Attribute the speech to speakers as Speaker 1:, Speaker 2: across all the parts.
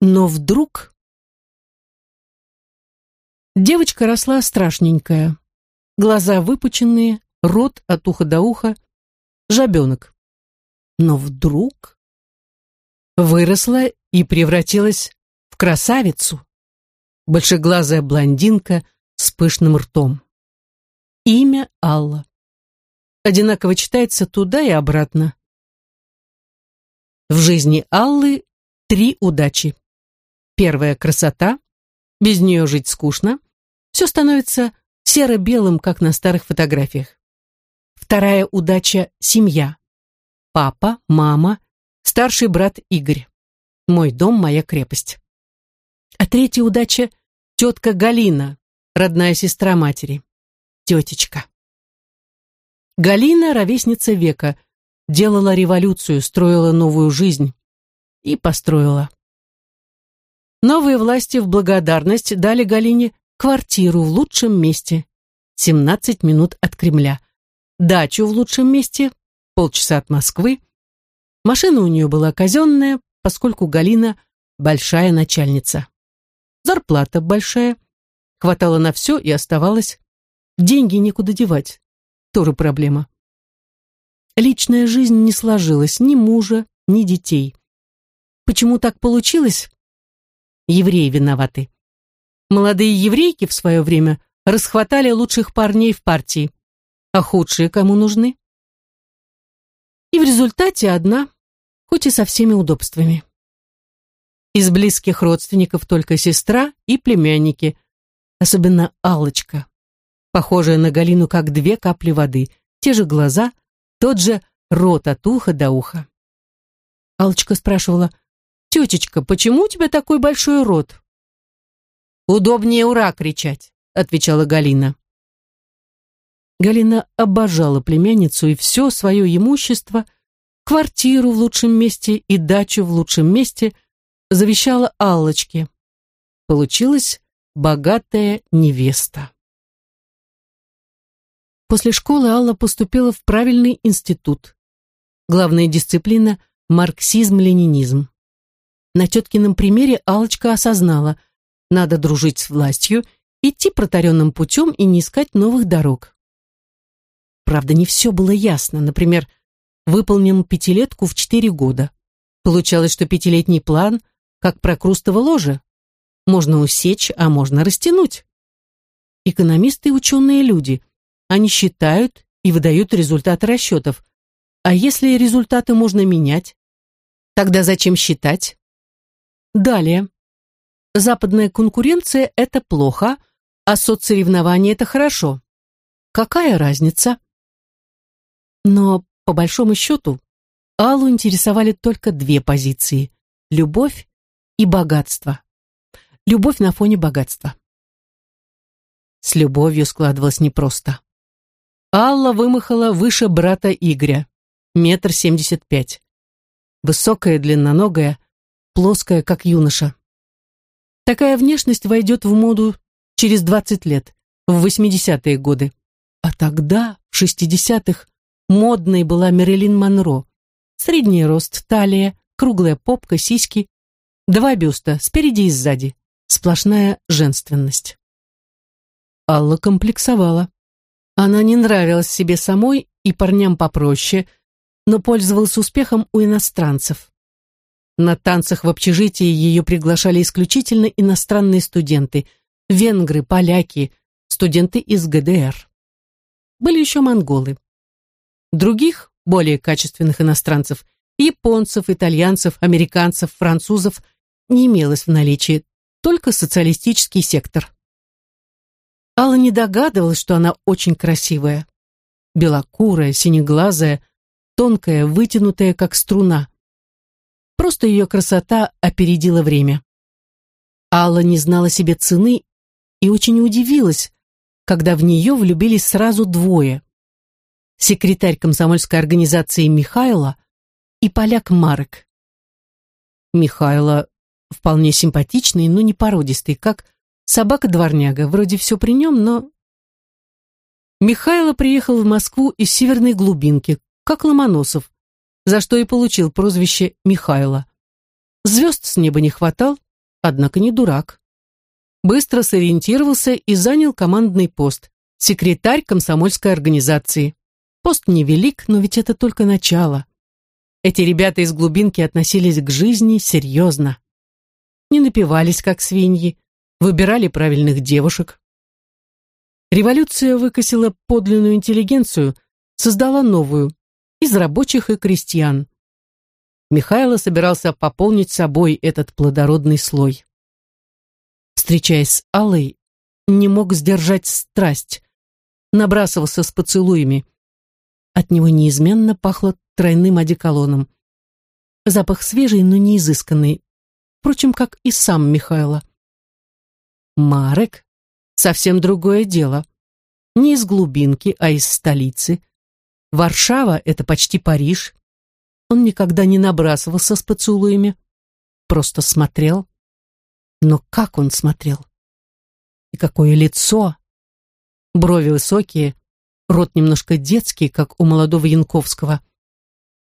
Speaker 1: Но вдруг... Девочка росла страшненькая. Глаза выпученные, рот от уха до уха, жабенок. Но вдруг выросла и превратилась в красавицу. Большеглазая блондинка с пышным ртом. Имя Алла. Одинаково читается туда и обратно. В жизни Аллы три удачи. Первая – красота. Без нее жить скучно. Все становится серо-белым, как на старых фотографиях. Вторая удача – семья. Папа, мама, старший брат Игорь. Мой дом, моя крепость. А третья удача – тетка Галина, родная сестра матери. Тетечка. Галина – ровесница века, делала революцию, строила новую жизнь. И построила. Новые власти в благодарность дали Галине квартиру в лучшем месте, 17 минут от Кремля, дачу в лучшем месте, полчаса от Москвы. Машина у нее была казенная, поскольку Галина большая начальница. Зарплата большая, хватало на все и оставалось. Деньги некуда девать, тоже проблема. Личная жизнь не сложилась, ни мужа, ни детей. Почему так получилось? Евреи виноваты. Молодые еврейки в свое время расхватали лучших парней в партии, а худшие кому нужны? И в результате одна, хоть и со всеми удобствами. Из близких родственников только сестра и племянники, особенно Алочка, похожая на Галину как две капли воды, те же глаза – тот же рот от уха до уха. Алочка спрашивала, «Тетечка, почему у тебя такой большой рот?» «Удобнее «Ура!» кричать», — отвечала Галина. Галина обожала племянницу и все свое имущество, квартиру в лучшем месте и дачу в лучшем месте завещала Аллочке. Получилась богатая невеста. После школы Алла поступила в правильный институт. Главная дисциплина – марксизм-ленинизм. На теткином примере Аллочка осознала – надо дружить с властью, идти протаренным путем и не искать новых дорог. Правда, не все было ясно. Например, выполним пятилетку в четыре года. Получалось, что пятилетний план – как прокрустово ложе. Можно усечь, а можно растянуть. Экономисты и ученые люди – они считают и выдают результаты расчетов. А если результаты можно менять? Тогда зачем считать? Далее. Западная конкуренция – это плохо, а соцсоревнования – это хорошо. Какая разница? Но, по большому счету, Аллу интересовали только две позиции – любовь и богатство. Любовь на фоне богатства. С любовью складывалось непросто. Алла вымахала выше брата Игоря, метр семьдесят пять. Высокая, длинноногая, плоская, как юноша. Такая внешность войдет в моду через двадцать лет, в восьмидесятые годы. А тогда, в шестидесятых, модной была Мэрилин Монро. Средний рост, талия, круглая попка, сиськи, два бюста, спереди и сзади. Сплошная женственность. Алла комплексовала. Она не нравилась себе самой и парням попроще, но пользовалась успехом у иностранцев. На танцах в общежитии ее приглашали исключительно иностранные студенты, венгры, поляки, студенты из ГДР. Были еще монголы. Других, более качественных иностранцев, японцев, итальянцев, американцев, французов не имелось в наличии, только социалистический сектор. Алла не догадывалась, что она очень красивая. Белокурая, синеглазая, тонкая, вытянутая, как струна. Просто ее красота опередила время. Алла не знала себе цены и очень удивилась, когда в нее влюбились сразу двое. Секретарь комсомольской организации Михайла и поляк Марек. Михайло вполне симпатичный, но не породистый, как Собака-дворняга, вроде все при нем, но... Михайло приехал в Москву из северной глубинки, как Ломоносов, за что и получил прозвище Михайло. Звезд с неба не хватал, однако не дурак. Быстро сориентировался и занял командный пост, секретарь комсомольской организации. Пост невелик, но ведь это только начало. Эти ребята из глубинки относились к жизни серьезно. Не напивались, как свиньи, выбирали правильных девушек. Революция выкосила подлинную интеллигенцию, создала новую, из рабочих и крестьян. Михайло собирался пополнить собой этот плодородный слой. Встречаясь с Аллой, не мог сдержать страсть, набрасывался с поцелуями. От него неизменно пахло тройным одеколоном. Запах свежий, но не изысканный, впрочем, как и сам Михайло. Марек — совсем другое дело. Не из глубинки, а из столицы. Варшава — это почти Париж. Он никогда не набрасывался с поцелуями, просто смотрел. Но как он смотрел? И какое лицо! Брови высокие, рот немножко детский, как у молодого Янковского.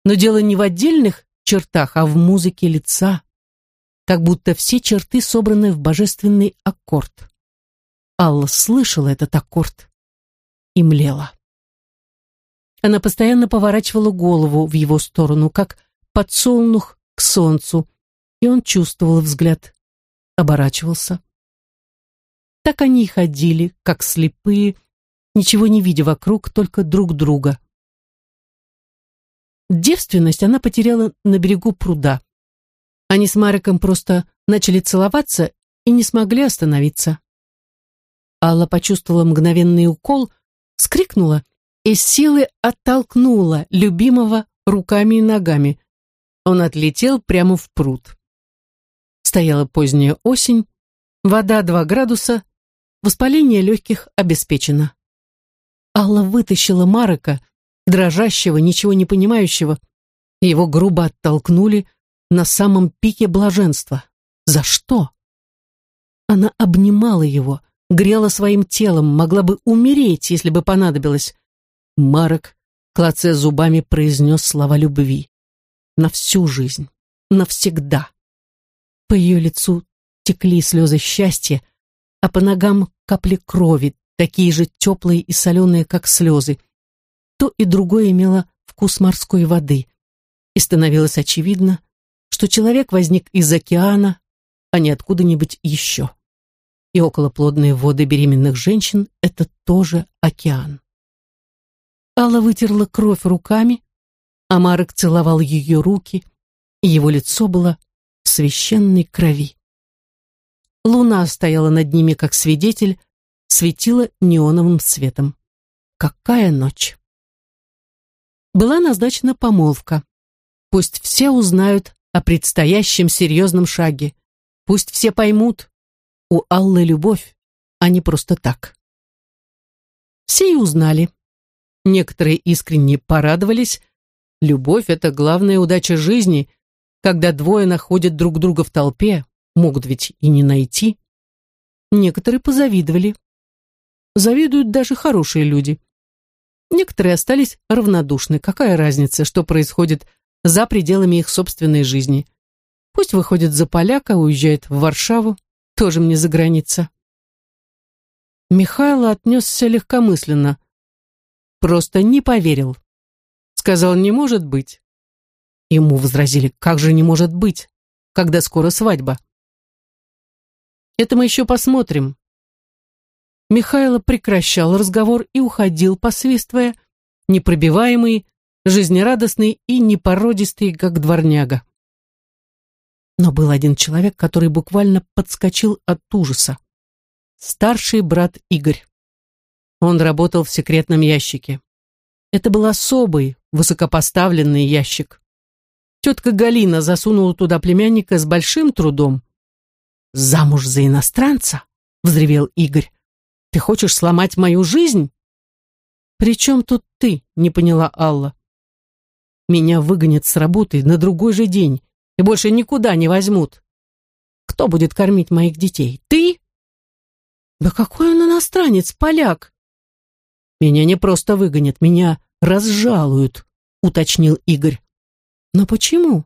Speaker 1: Но дело не в отдельных чертах, а в музыке лица, как будто все черты собраны в божественный аккорд. Алла слышала этот аккорд и млела. Она постоянно поворачивала голову в его сторону, как подсолнух к солнцу, и он чувствовал взгляд, оборачивался. Так они и ходили, как слепые, ничего не видя вокруг, только друг друга. Девственность она потеряла на берегу пруда. Они с Мариком просто начали целоваться и не смогли остановиться. Алла почувствовала мгновенный укол, скрикнула и силы оттолкнула любимого руками и ногами. Он отлетел прямо в пруд. Стояла поздняя осень, вода 2 градуса, воспаление легких обеспечено. Алла вытащила Марека, дрожащего, ничего не понимающего. Его грубо оттолкнули на самом пике блаженства. За что? Она обнимала его, грела своим телом, могла бы умереть, если бы понадобилось. Марок, клацая зубами, произнес слова любви. На всю жизнь, навсегда. По ее лицу текли слезы счастья, а по ногам капли крови, такие же теплые и соленые, как слезы. То и другое имело вкус морской воды. И становилось очевидно, что человек возник из океана, а не откуда-нибудь еще. И околоплодные воды беременных женщин — это тоже океан. Алла вытерла кровь руками, а Марек целовал ее руки, и его лицо было в священной крови. Луна стояла над ними как свидетель, светила неоновым светом. Какая ночь! Была назначена помолвка. Пусть все узнают о предстоящем серьезном шаге. Пусть все поймут, у Аллы любовь, а не просто так. Все и узнали. Некоторые искренне порадовались. Любовь — это главная удача жизни, когда двое находят друг друга в толпе, могут ведь и не найти. Некоторые позавидовали. Завидуют даже хорошие люди. Некоторые остались равнодушны. Какая разница, что происходит за пределами их собственной жизни? Пусть выходит за поляка, уезжает в Варшаву, тоже мне за граница. Михайло отнесся легкомысленно – просто не поверил. Сказал, не может быть. Ему возразили, как же не может быть, когда скоро свадьба. Это мы еще посмотрим. Михайло прекращал разговор и уходил, посвистывая, непробиваемый, жизнерадостный и непородистый, как дворняга. Но был один человек, который буквально подскочил от ужаса. Старший брат Игорь. Он работал в секретном ящике. Это был особый, высокопоставленный ящик. Тетка Галина засунула туда племянника с большим трудом. «Замуж за иностранца?» — взревел Игорь. «Ты хочешь сломать мою жизнь?» «При чем тут ты?» — не поняла Алла. «Меня выгонят с работы на другой же день и больше никуда не возьмут. Кто будет кормить моих детей? Ты?» «Да какой он иностранец, поляк!» Меня не просто выгонят, меня разжалуют, уточнил Игорь. Но почему?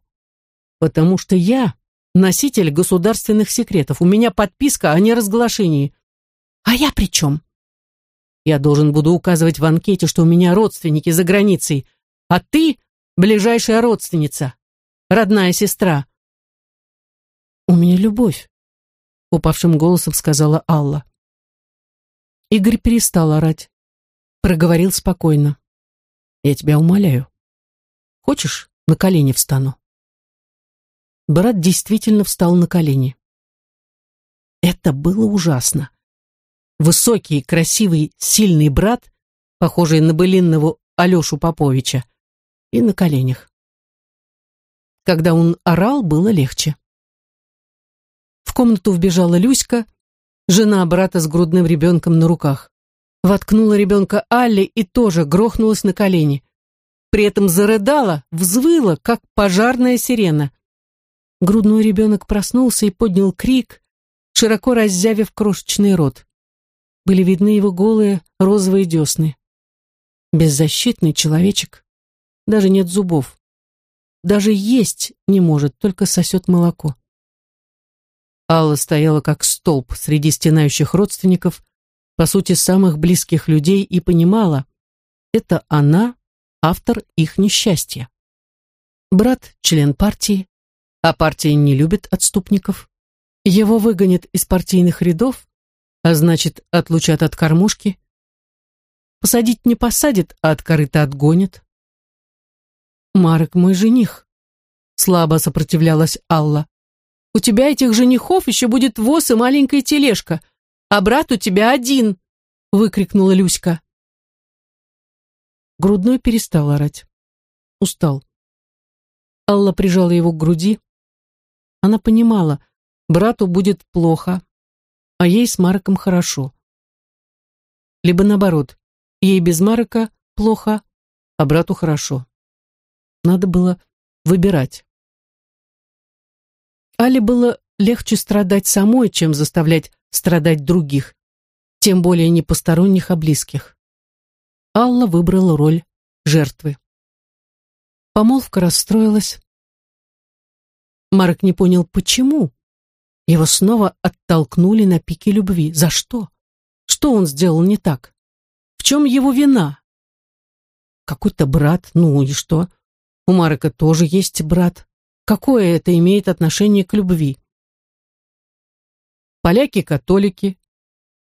Speaker 1: Потому что я носитель государственных секретов. У меня подписка о неразглашении. А я при чем? Я должен буду указывать в анкете, что у меня родственники за границей, а ты — ближайшая родственница, родная сестра. У меня любовь, — упавшим голосом сказала Алла. Игорь перестал орать. Проговорил спокойно. Я тебя умоляю. Хочешь, на колени встану? Брат действительно встал на колени. Это было ужасно. Высокий, красивый, сильный брат, похожий на былинного Алешу Поповича, и на коленях. Когда он орал, было легче. В комнату вбежала Люська, жена брата с грудным ребенком на руках. Воткнула ребенка Алле и тоже грохнулась на колени. При этом зарыдала, взвыла, как пожарная сирена. Грудной ребенок проснулся и поднял крик, широко раззявив крошечный рот. Были видны его голые розовые десны. Беззащитный человечек. Даже нет зубов. Даже есть не может, только сосет молоко. Алла стояла как столб среди стенающих родственников, по сути, самых близких людей, и понимала, это она, автор их несчастья. Брат – член партии, а партия не любит отступников. Его выгонят из партийных рядов, а значит, отлучат от кормушки. Посадить не посадит, а от корыта отгонит. «Марек мой жених», — слабо сопротивлялась Алла. «У тебя этих женихов еще будет воз и маленькая тележка, а брат у тебя один!» — выкрикнула Люська. Грудной перестал орать. Устал. Алла прижала его к груди. Она понимала, брату будет плохо, а ей с Марком хорошо. Либо наоборот, ей без Марка плохо, а брату хорошо. Надо было выбирать. Але было легче страдать самой, чем заставлять страдать других, тем более не посторонних, а близких. Алла выбрала роль жертвы. Помолвка расстроилась. Марк не понял, почему. Его снова оттолкнули на пике любви. За что? Что он сделал не так? В чем его вина? Какой-то брат, ну и что? У Марка тоже есть брат. Какое это имеет отношение к любви? Поляки-католики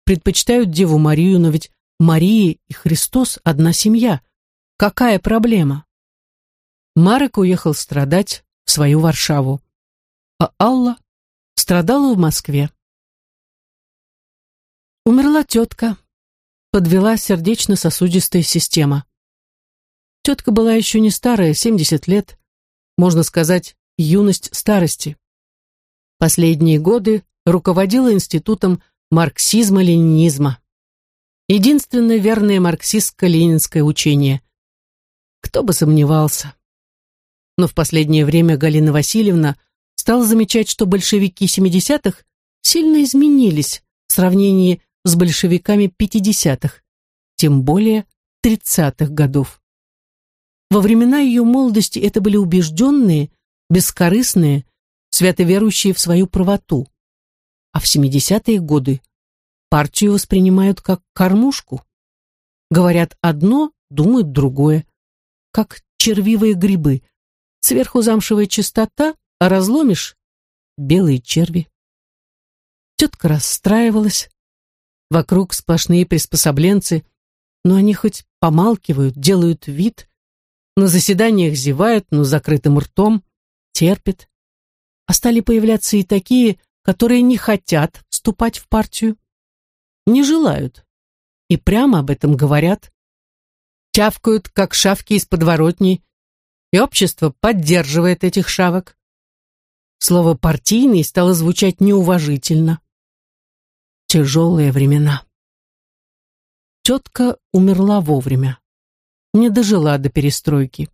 Speaker 1: предпочитают Деву Марию, но ведь Мария и Христос – одна семья. Какая проблема? Марек уехал страдать в свою Варшаву, а Алла страдала в Москве. Умерла тетка, подвела сердечно-сосудистая система. Тетка была еще не старая, 70 лет, можно сказать, юность старости. Последние годы руководила институтом марксизма-ленинизма. Единственное верное марксистско-ленинское учение. Кто бы сомневался. Но в последнее время Галина Васильевна стала замечать, что большевики 70-х сильно изменились в сравнении с большевиками 50-х, тем более 30-х годов. Во времена ее молодости это были убежденные, бескорыстные, свято верующие в свою правоту а в 70-е годы партию воспринимают как кормушку. Говорят одно, думают другое, как червивые грибы. Сверху замшевая чистота, а разломишь — белые черви. Тетка расстраивалась. Вокруг сплошные приспособленцы, но они хоть помалкивают, делают вид, на заседаниях зевают, но закрытым ртом, терпят. А стали появляться и такие, которые не хотят вступать в партию, не желают и прямо об этом говорят, тявкают, как шавки из подворотни, и общество поддерживает этих шавок. Слово «партийный» стало звучать неуважительно. Тяжелые времена. Тетка умерла вовремя, не дожила до перестройки.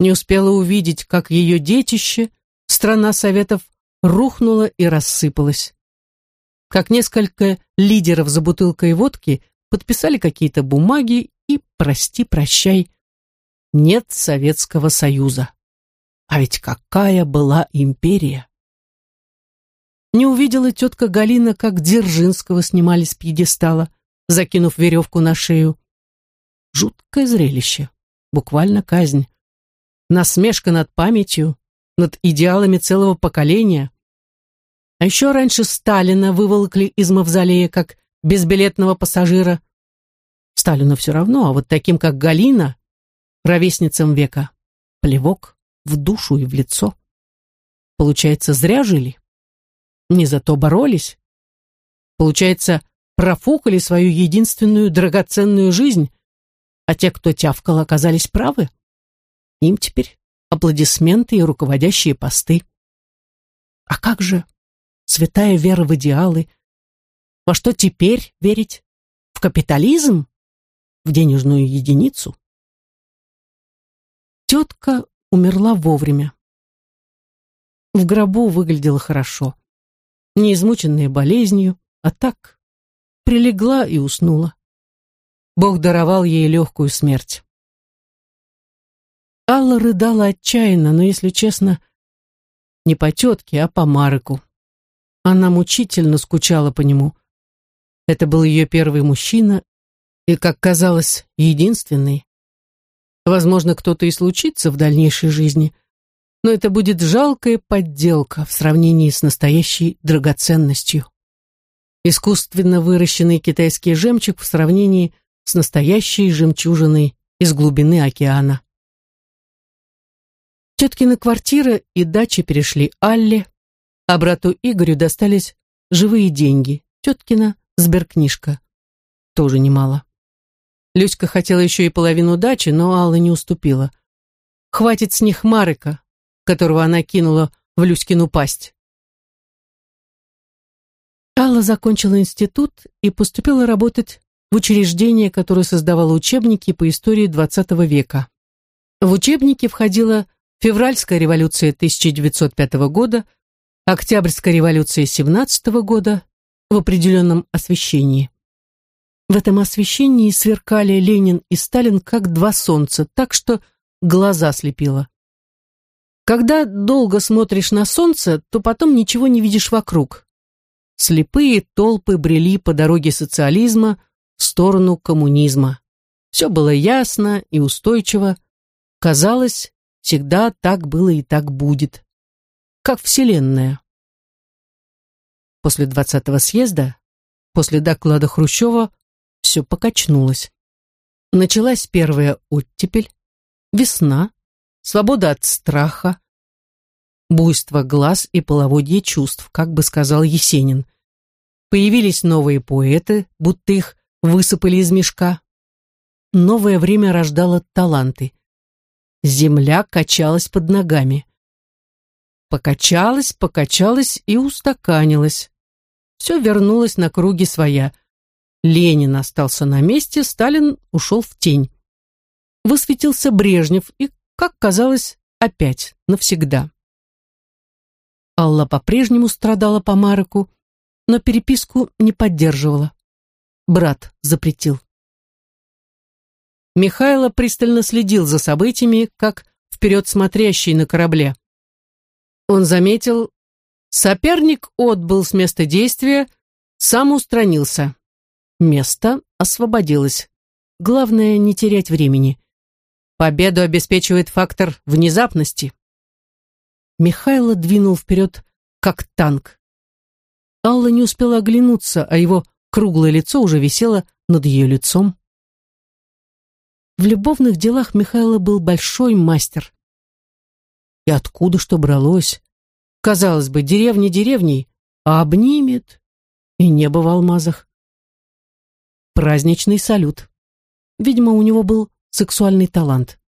Speaker 1: Не успела увидеть, как ее детище, страна Советов, рухнула и рассыпалась. Как несколько лидеров за бутылкой водки подписали какие-то бумаги и прости-прощай. Нет Советского Союза. А ведь какая была империя! не увидела тетка Галина, как Дзержинского снимали с пьедестала, закинув веревку на шею. Жуткое зрелище, буквально казнь. Насмешка над памятью, над идеалами целого поколения. А еще раньше Сталина выволокли из мавзолея как безбилетного пассажира. Сталину все равно, а вот таким, как Галина, ровесницам века, плевок в душу и в лицо. Получается, зря жили? Не зато боролись? Получается, профукали свою единственную драгоценную жизнь, а те, кто тявкал, оказались правы? Им теперь аплодисменты и руководящие посты. А как же святая вера в идеалы? Во что теперь верить? В капитализм? В денежную единицу? Тетка умерла вовремя. В гробу выглядела хорошо. Не измученная болезнью, а так прилегла и уснула. Бог даровал ей легкую смерть. Алла рыдала отчаянно, но, если честно, не по тетке, а по Марыку. Она мучительно скучала по нему. Это был ее первый мужчина и, как казалось, единственный. Возможно, кто-то и случится в дальнейшей жизни, но это будет жалкая подделка в сравнении с настоящей драгоценностью. Искусственно выращенный китайский жемчуг в сравнении с настоящей жемчужиной из глубины океана. Теткина квартира и дача перешли Алле, а брату Игорю достались живые деньги. Теткина сберкнижка. Тоже немало. Люська хотела еще и половину дачи, но Алла не уступила. Хватит с них Марыка, которого она кинула в Люськину пасть. Алла закончила институт и поступила работать в учреждение, которое создавало учебники по истории XX века. В учебники входила Февральская революция 1905 года, Октябрьская революция 17 года в определенном освещении. В этом освещении сверкали Ленин и Сталин как два солнца, так что глаза слепило. Когда долго смотришь на солнце, то потом ничего не видишь вокруг. Слепые толпы брели по дороге социализма в сторону коммунизма. Все было ясно и устойчиво. Казалось, Всегда так было и так будет. Как Вселенная. После двадцатого съезда, после доклада Хрущева, все покачнулось. Началась первая оттепель, весна, свобода от страха, буйство глаз и половодье чувств, как бы сказал Есенин. Появились новые поэты, будто их высыпали из мешка. Новое время рождало таланты. Земля качалась под ногами. Покачалась, покачалась и устаканилась. Все вернулось на круги своя. Ленин остался на месте, Сталин ушел в тень. Высветился Брежнев и, как казалось, опять, навсегда. Алла по-прежнему страдала по Марыку, но переписку не поддерживала. Брат запретил. Михайло пристально следил за событиями, как вперед смотрящий на корабле. Он заметил, соперник отбыл с места действия, сам устранился. Место освободилось. Главное, не терять времени. Победу обеспечивает фактор внезапности. Михайло двинул вперед, как танк. Алла не успела оглянуться, а его круглое лицо уже висело над ее лицом. В любовных делах Михайло был большой мастер. И откуда что бралось? Казалось бы, деревня деревней, а обнимет, и небо в алмазах. Праздничный салют. Видимо, у него был сексуальный талант.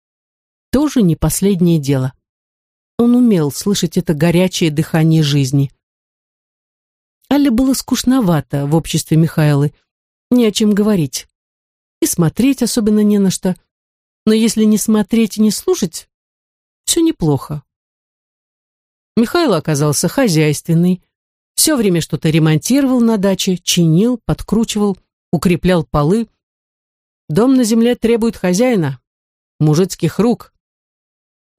Speaker 1: Тоже не последнее дело. Он умел слышать это горячее дыхание жизни. Алле было скучновато в обществе Михайлы, не о чем говорить и смотреть особенно не на что. Но если не смотреть и не слушать, все неплохо. Михаил оказался хозяйственный, все время что-то ремонтировал на даче, чинил, подкручивал, укреплял полы. Дом на земле требует хозяина, мужицких рук.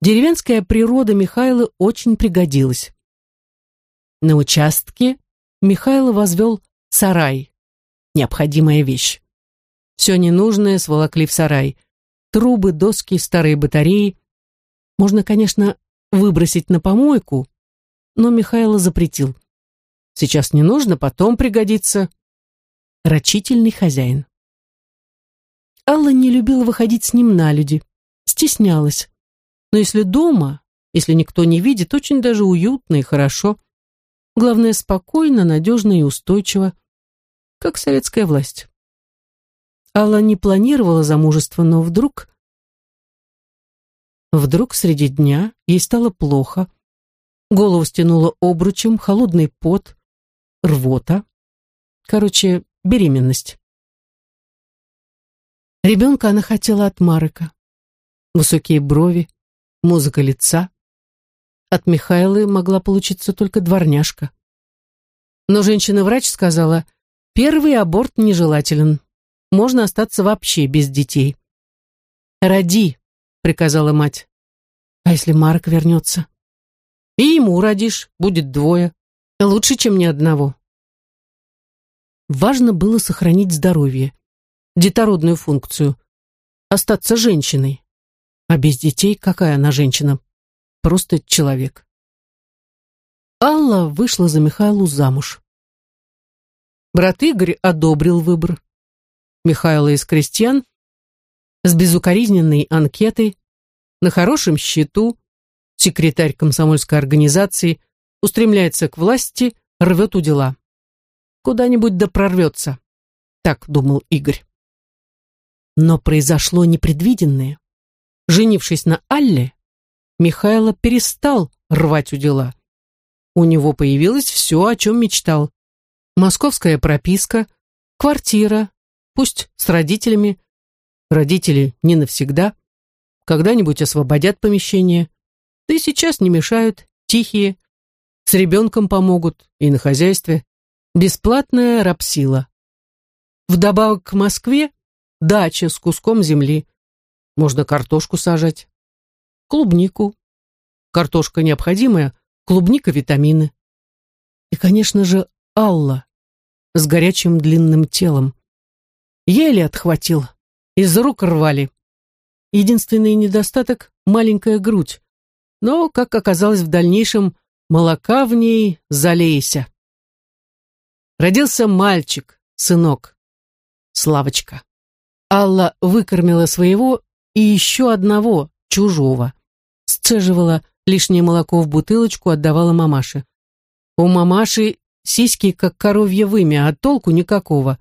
Speaker 1: Деревенская природа Михаила очень пригодилась. На участке Михайло возвел сарай. Необходимая вещь. Все ненужное сволокли в сарай. Трубы, доски, старые батареи. Можно, конечно, выбросить на помойку, но Михайло запретил. Сейчас не нужно, потом пригодится. Рачительный хозяин. Алла не любила выходить с ним на люди, стеснялась. Но если дома, если никто не видит, очень даже уютно и хорошо. Главное, спокойно, надежно и устойчиво, как советская власть. Алла не планировала замужество, но вдруг... Вдруг среди дня ей стало плохо. Голову стянуло обручем, холодный пот, рвота. Короче, беременность. Ребенка она хотела от Марека. Высокие брови, музыка лица. От Михайлы могла получиться только дворняжка. Но женщина-врач сказала, первый аборт нежелателен. Можно остаться вообще без детей. «Роди», — приказала мать. «А если Марк вернется?» «И ему родишь, будет двое. Лучше, чем ни одного». Важно было сохранить здоровье, детородную функцию, остаться женщиной. А без детей какая она женщина? просто человек. Алла вышла за Михайлу замуж. Брат Игорь одобрил выбор. Михайло из крестьян, с безукоризненной анкетой, на хорошем счету, секретарь комсомольской организации, устремляется к власти, рвет у дела. Куда-нибудь да прорвется, так думал Игорь. Но произошло непредвиденное. Женившись на Алле, Михайло перестал рвать у дела. У него появилось все, о чем мечтал. Московская прописка, квартира, пусть с родителями. Родители не навсегда. Когда-нибудь освободят помещение. Да и сейчас не мешают, тихие. С ребенком помогут и на хозяйстве. Бесплатная рабсила. Вдобавок к Москве дача с куском земли. Можно картошку сажать клубнику. Картошка необходимая, клубника витамины. И, конечно же, Алла с горячим длинным телом. Еле отхватил, из рук рвали. Единственный недостаток — маленькая грудь. Но, как оказалось в дальнейшем, молока в ней залейся. Родился мальчик, сынок, Славочка. Алла выкормила своего и еще одного, чужого сцеживала лишнее молоко в бутылочку, отдавала мамаше. У мамаши сиськи как коровье вымя, а толку никакого.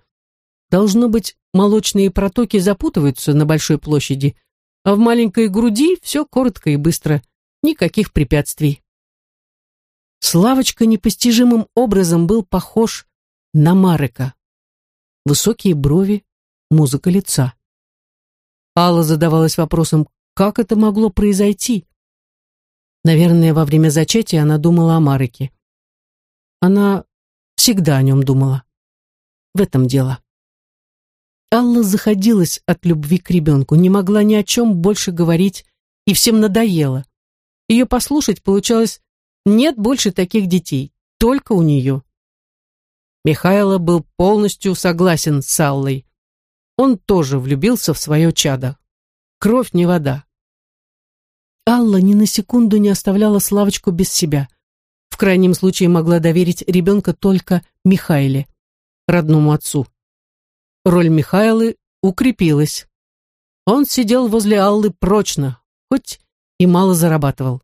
Speaker 1: Должно быть, молочные протоки запутываются на большой площади, а в маленькой груди все коротко и быстро, никаких препятствий. Славочка непостижимым образом был похож на Марека. Высокие брови, музыка лица. Алла задавалась вопросом, как это могло произойти? Наверное, во время зачатия она думала о Мареке. Она всегда о нем думала. В этом дело. Алла заходилась от любви к ребенку, не могла ни о чем больше говорить, и всем надоело. Ее послушать получалось «нет больше таких детей, только у нее». Михайло был полностью согласен с Аллой. Он тоже влюбился в свое чадо. Кровь не вода. Алла ни на секунду не оставляла Славочку без себя. В крайнем случае могла доверить ребенка только Михаиле, родному отцу. Роль Михайлы укрепилась. Он сидел возле Аллы прочно, хоть и мало зарабатывал.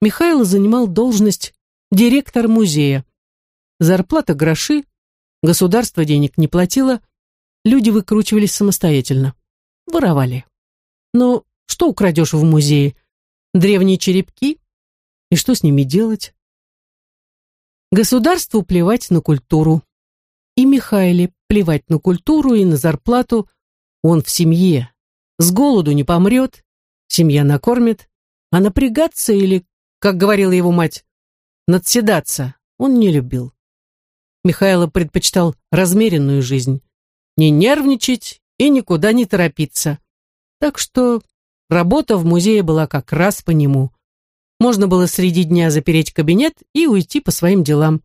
Speaker 1: Михайло занимал должность директор музея. Зарплата гроши, государство денег не платило, люди выкручивались самостоятельно. Воровали. Но что украдешь в музее? Древние черепки? И что с ними делать? Государству плевать на культуру. И Михаиле плевать на культуру и на зарплату. Он в семье. С голоду не помрет, семья накормит. А напрягаться или, как говорила его мать, надседаться он не любил. Михайло предпочитал размеренную жизнь. Не нервничать и никуда не торопиться. Так что Работа в музее была как раз по нему. Можно было среди дня запереть кабинет и уйти по своим делам.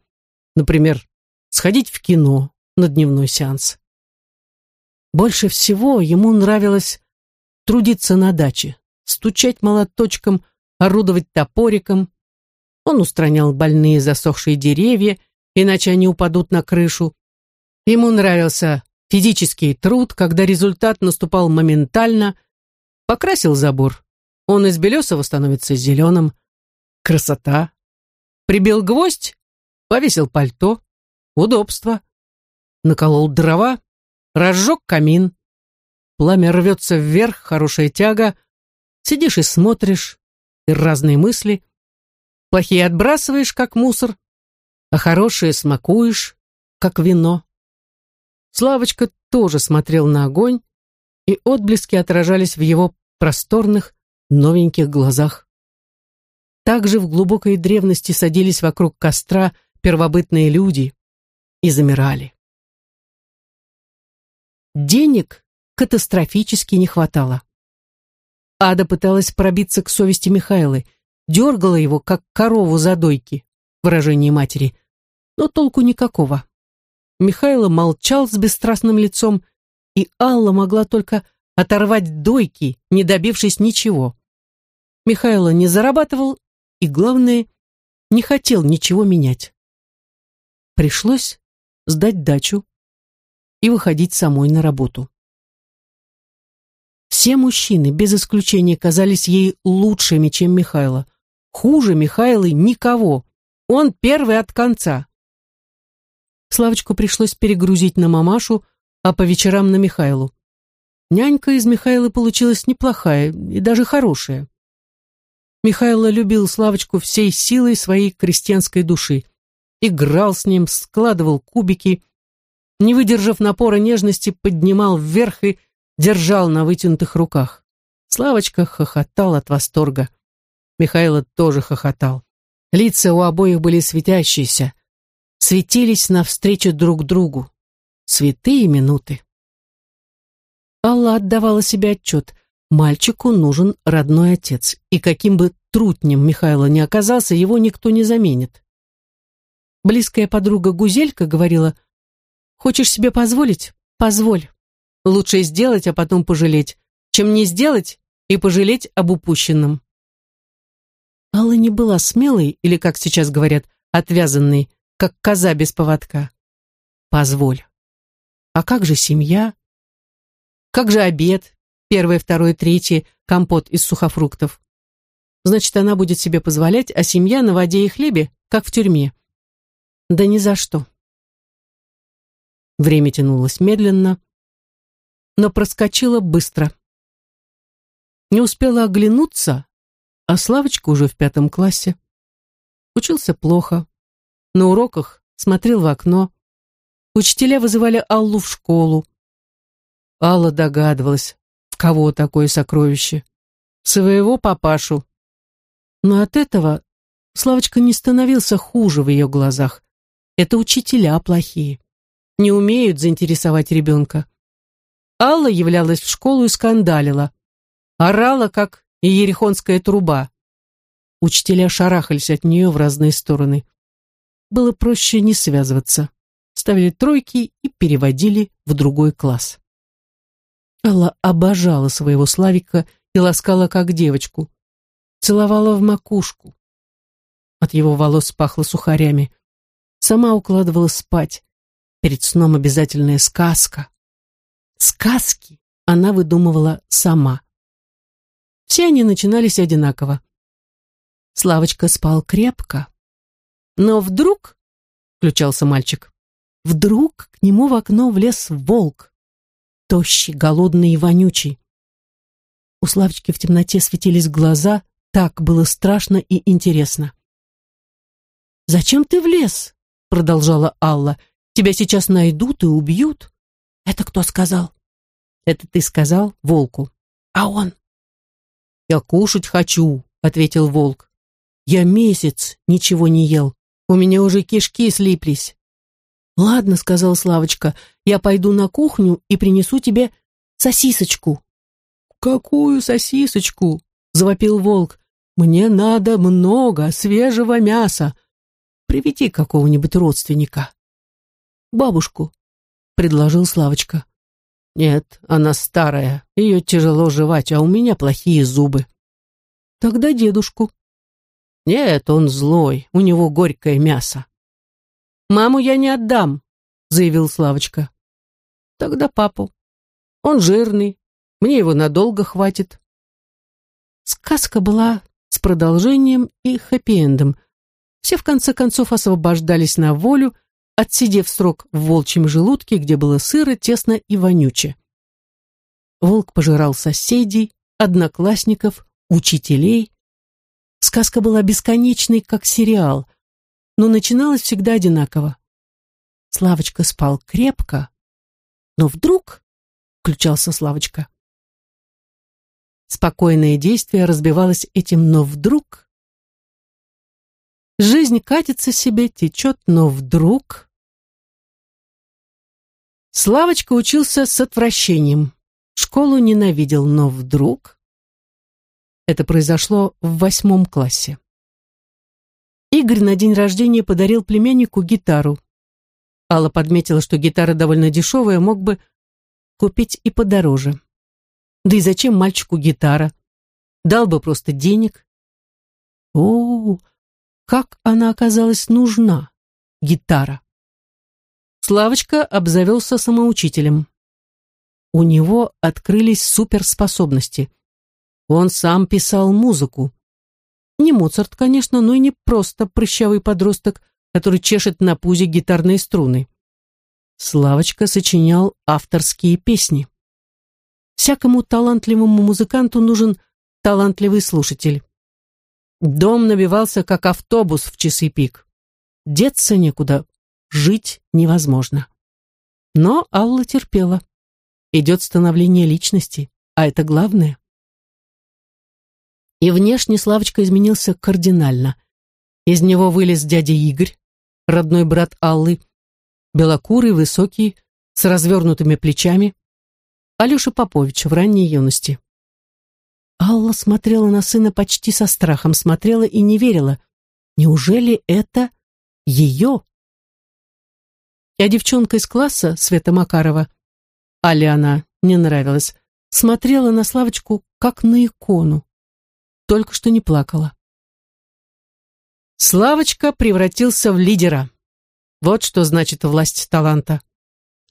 Speaker 1: Например, сходить в кино на дневной сеанс. Больше всего ему нравилось трудиться на даче, стучать молоточком, орудовать топориком. Он устранял больные засохшие деревья, иначе они упадут на крышу. Ему нравился физический труд, когда результат наступал моментально. Покрасил забор. Он из белесого становится зеленым. Красота. Прибил гвоздь, повесил пальто. Удобство. Наколол дрова, разжег камин. Пламя рвется вверх, хорошая тяга. Сидишь и смотришь, и разные мысли. Плохие отбрасываешь, как мусор, а хорошие смакуешь, как вино. Славочка тоже смотрел на огонь, и отблески отражались в его просторных, новеньких глазах. Также в глубокой древности садились вокруг костра первобытные люди и замирали. Денег катастрофически не хватало. Ада пыталась пробиться к совести Михайлы, дергала его, как корову за дойки, выражение матери, но толку никакого. Михайло молчал с бесстрастным лицом, и Алла могла только оторвать дойки, не добившись ничего. Михайло не зарабатывал и, главное, не хотел ничего менять. Пришлось сдать дачу и выходить самой на работу. Все мужчины, без исключения, казались ей лучшими, чем Михайло. Хуже Михайлы никого. Он первый от конца. Славочку пришлось перегрузить на мамашу, а по вечерам на Михайлу. Нянька из Михайлы получилась неплохая и даже хорошая. Михайло любил Славочку всей силой своей крестьянской души. Играл с ним, складывал кубики, не выдержав напора нежности, поднимал вверх и держал на вытянутых руках. Славочка хохотал от восторга. Михайло тоже хохотал. Лица у обоих были светящиеся, светились навстречу друг другу. Святые минуты. Алла отдавала себе отчет. Мальчику нужен родной отец, и каким бы трутнем Михайло не оказался, его никто не заменит. Близкая подруга Гузелька говорила, «Хочешь себе позволить? Позволь. Лучше сделать, а потом пожалеть, чем не сделать и пожалеть об упущенном». Алла не была смелой, или, как сейчас говорят, отвязанной, как коза без поводка. Позволь. А как же семья? Как же обед? Первое, второе, третье, компот из сухофруктов. Значит, она будет себе позволять, а семья на воде и хлебе, как в тюрьме. Да ни за что. Время тянулось медленно, но проскочило быстро. Не успела оглянуться, а Славочка уже в пятом классе. Учился плохо, на уроках смотрел в окно. Учителя вызывали Аллу в школу. Алла догадывалась, в кого такое сокровище. Своего папашу. Но от этого Славочка не становился хуже в ее глазах. Это учителя плохие. Не умеют заинтересовать ребенка. Алла являлась в школу и скандалила. Орала, как ерехонская труба. Учителя шарахались от нее в разные стороны было проще не связываться. Ставили тройки и переводили в другой класс. Алла обожала своего Славика и ласкала как девочку. Целовала в макушку. От его волос пахло сухарями. Сама укладывала спать. Перед сном обязательная сказка. Сказки она выдумывала сама. Все они начинались одинаково. Славочка спал крепко, но вдруг, включался мальчик, вдруг к нему в окно влез волк, тощий, голодный и вонючий. У Славочки в темноте светились глаза, так было страшно и интересно. «Зачем ты влез?» — продолжала Алла. «Тебя сейчас найдут и убьют». «Это кто сказал?» «Это ты сказал волку». «А он?» «Я кушать хочу», — ответил волк. «Я месяц ничего не ел. У меня уже кишки слиплись. Ладно, сказала Славочка, я пойду на кухню и принесу тебе сосисочку. Какую сосисочку? завопил волк. Мне надо много свежего мяса. Приведи какого-нибудь родственника. Бабушку, предложил Славочка. Нет, она старая, ее тяжело жевать, а у меня плохие зубы. Тогда дедушку. Нет, он злой, у него горькое мясо. Маму я не отдам, заявил Славочка. Тогда папу. Он жирный, мне его надолго хватит. Сказка была с продолжением и хэппи-эндом. Все в конце концов освобождались на волю, отсидев срок в волчьем желудке, где было сыро, тесно и вонюче. Волк пожирал соседей, одноклассников, учителей. Сказка была бесконечной, как сериал, но начиналась всегда одинаково. Славочка спал крепко, но вдруг включался Славочка. Спокойное действие разбивалось этим «но вдруг». Жизнь катится себе, течет, но вдруг... Славочка учился с отвращением. Школу ненавидел, но вдруг... Это произошло в восьмом классе. Игорь на день рождения подарил племяннику гитару. Алла подметила, что гитара довольно дешевая, мог бы купить и подороже. Да и зачем мальчику гитара? Дал бы просто денег. О, как она оказалась нужна, гитара. Славочка обзавелся самоучителем. У него открылись суперспособности. Он сам писал музыку. Не Моцарт, конечно, но и не просто прыщавый подросток, который чешет на пузе гитарные струны. Славочка сочинял авторские песни. Всякому талантливому музыканту нужен талантливый слушатель. Дом набивался, как автобус в часы пик. Деться некуда, жить невозможно. Но Алла терпела. Идет становление личности, а это главное. И внешне Славочка изменился кардинально. Из него вылез дядя Игорь, родной брат Аллы, белокурый, высокий, с развернутыми плечами, Алеша Попович в ранней юности. Алла смотрела на сына почти со страхом, смотрела и не верила. Неужели это ее? Я девчонка из класса, Света Макарова, Алле она не нравилась, смотрела на Славочку как на икону. Только что не плакала. Славочка превратился в лидера. Вот что значит власть таланта.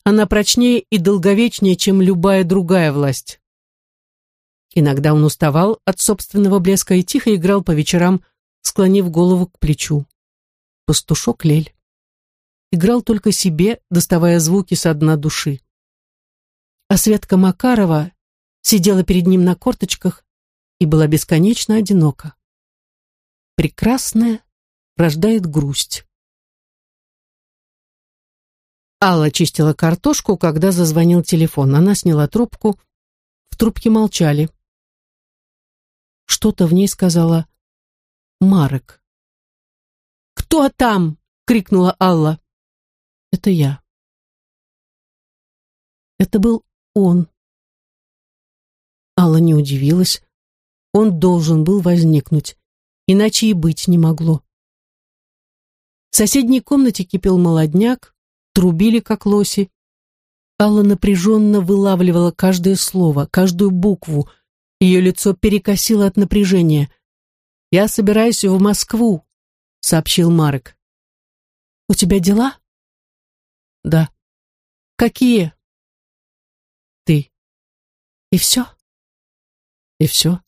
Speaker 1: Она прочнее и долговечнее, чем любая другая власть. Иногда он уставал от собственного блеска и тихо играл по вечерам, склонив голову к плечу. Пастушок Лель. Играл только себе, доставая звуки со дна души. А Светка Макарова сидела перед ним на корточках и была бесконечно одинока. Прекрасная рождает грусть. Алла чистила картошку, когда зазвонил телефон. Она сняла трубку. В трубке молчали. Что-то в ней сказала Марек. «Кто там?» — крикнула Алла. «Это я». Это был он. Алла не удивилась. Он должен был возникнуть, иначе и быть не могло. В соседней комнате кипел молодняк, трубили, как лоси. Алла напряженно вылавливала каждое слово, каждую букву. Ее лицо перекосило от напряжения. «Я собираюсь в Москву», — сообщил Марек. «У тебя дела?» «Да». «Какие?» «Ты». «И все?» «И все».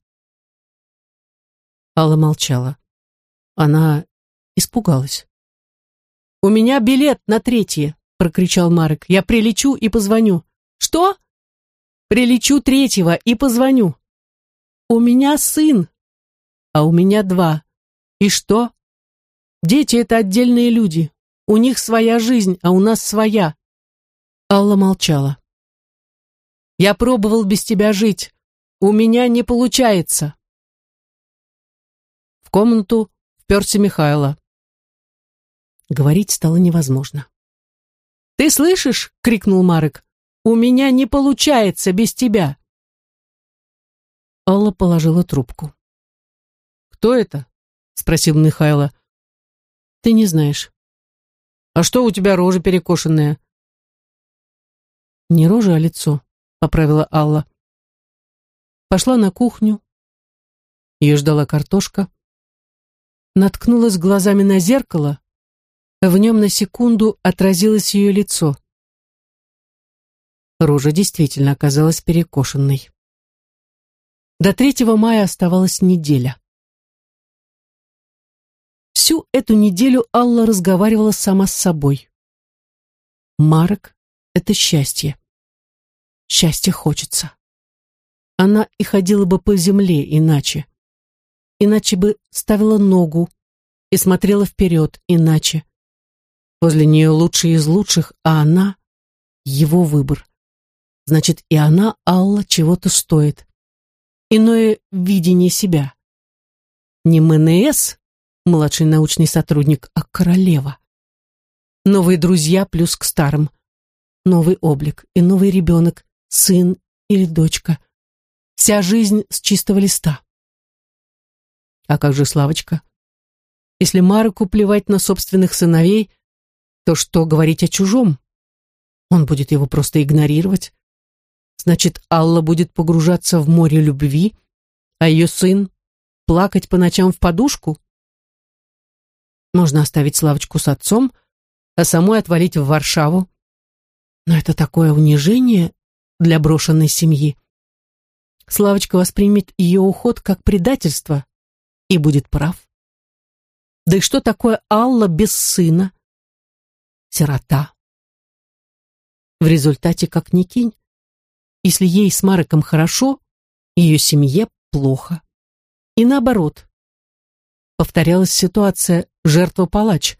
Speaker 1: Алла молчала. Она испугалась. «У меня билет на третье», — прокричал Марек. «Я прилечу и позвоню». «Что?» «Прилечу третьего и позвоню». «У меня сын, а у меня два. И что?» «Дети — это отдельные люди. У них своя жизнь, а у нас своя». Алла молчала. «Я пробовал без тебя жить. У меня не получается». В комнату вперся Михайло. Говорить стало невозможно. «Ты слышишь?» — крикнул Марек. «У меня не получается без тебя!» Алла положила трубку. «Кто это?» — спросил Михайло. Ты не знаешь. А что у тебя рожа перекошенная? Не рожа, а лицо, поправила Алла. Пошла на кухню. Ее ждала картошка. Наткнулась глазами на зеркало. В нем на секунду отразилось ее лицо. Рожа действительно оказалась перекошенной. До 3 мая оставалась неделя. Всю эту неделю Алла разговаривала сама с собой. Марок — это счастье. Счастье хочется. Она и ходила бы по земле иначе. Иначе бы ставила ногу и смотрела вперед иначе. Возле нее лучший из лучших, а она — его выбор. Значит, и она, Алла, чего-то стоит. Иное видение себя. Не МНС, младший научный сотрудник, а королева. Новые друзья плюс к старым. Новый облик и новый ребенок, сын или дочка. Вся жизнь с чистого листа. А как же Славочка? Если Марку плевать на собственных сыновей, то что говорить о чужом? Он будет его просто игнорировать. Значит, Алла будет погружаться в море любви, а ее сын плакать по ночам в подушку? Можно оставить Славочку с отцом, а самой отвалить в Варшаву. Но это такое унижение для брошенной семьи. Славочка воспримет ее уход как предательство и будет прав. Да и что такое Алла без сына? Сирота. В результате, как ни кинь, если ей с Мареком хорошо, ее семье плохо. И наоборот. Повторялась ситуация жертва-палач.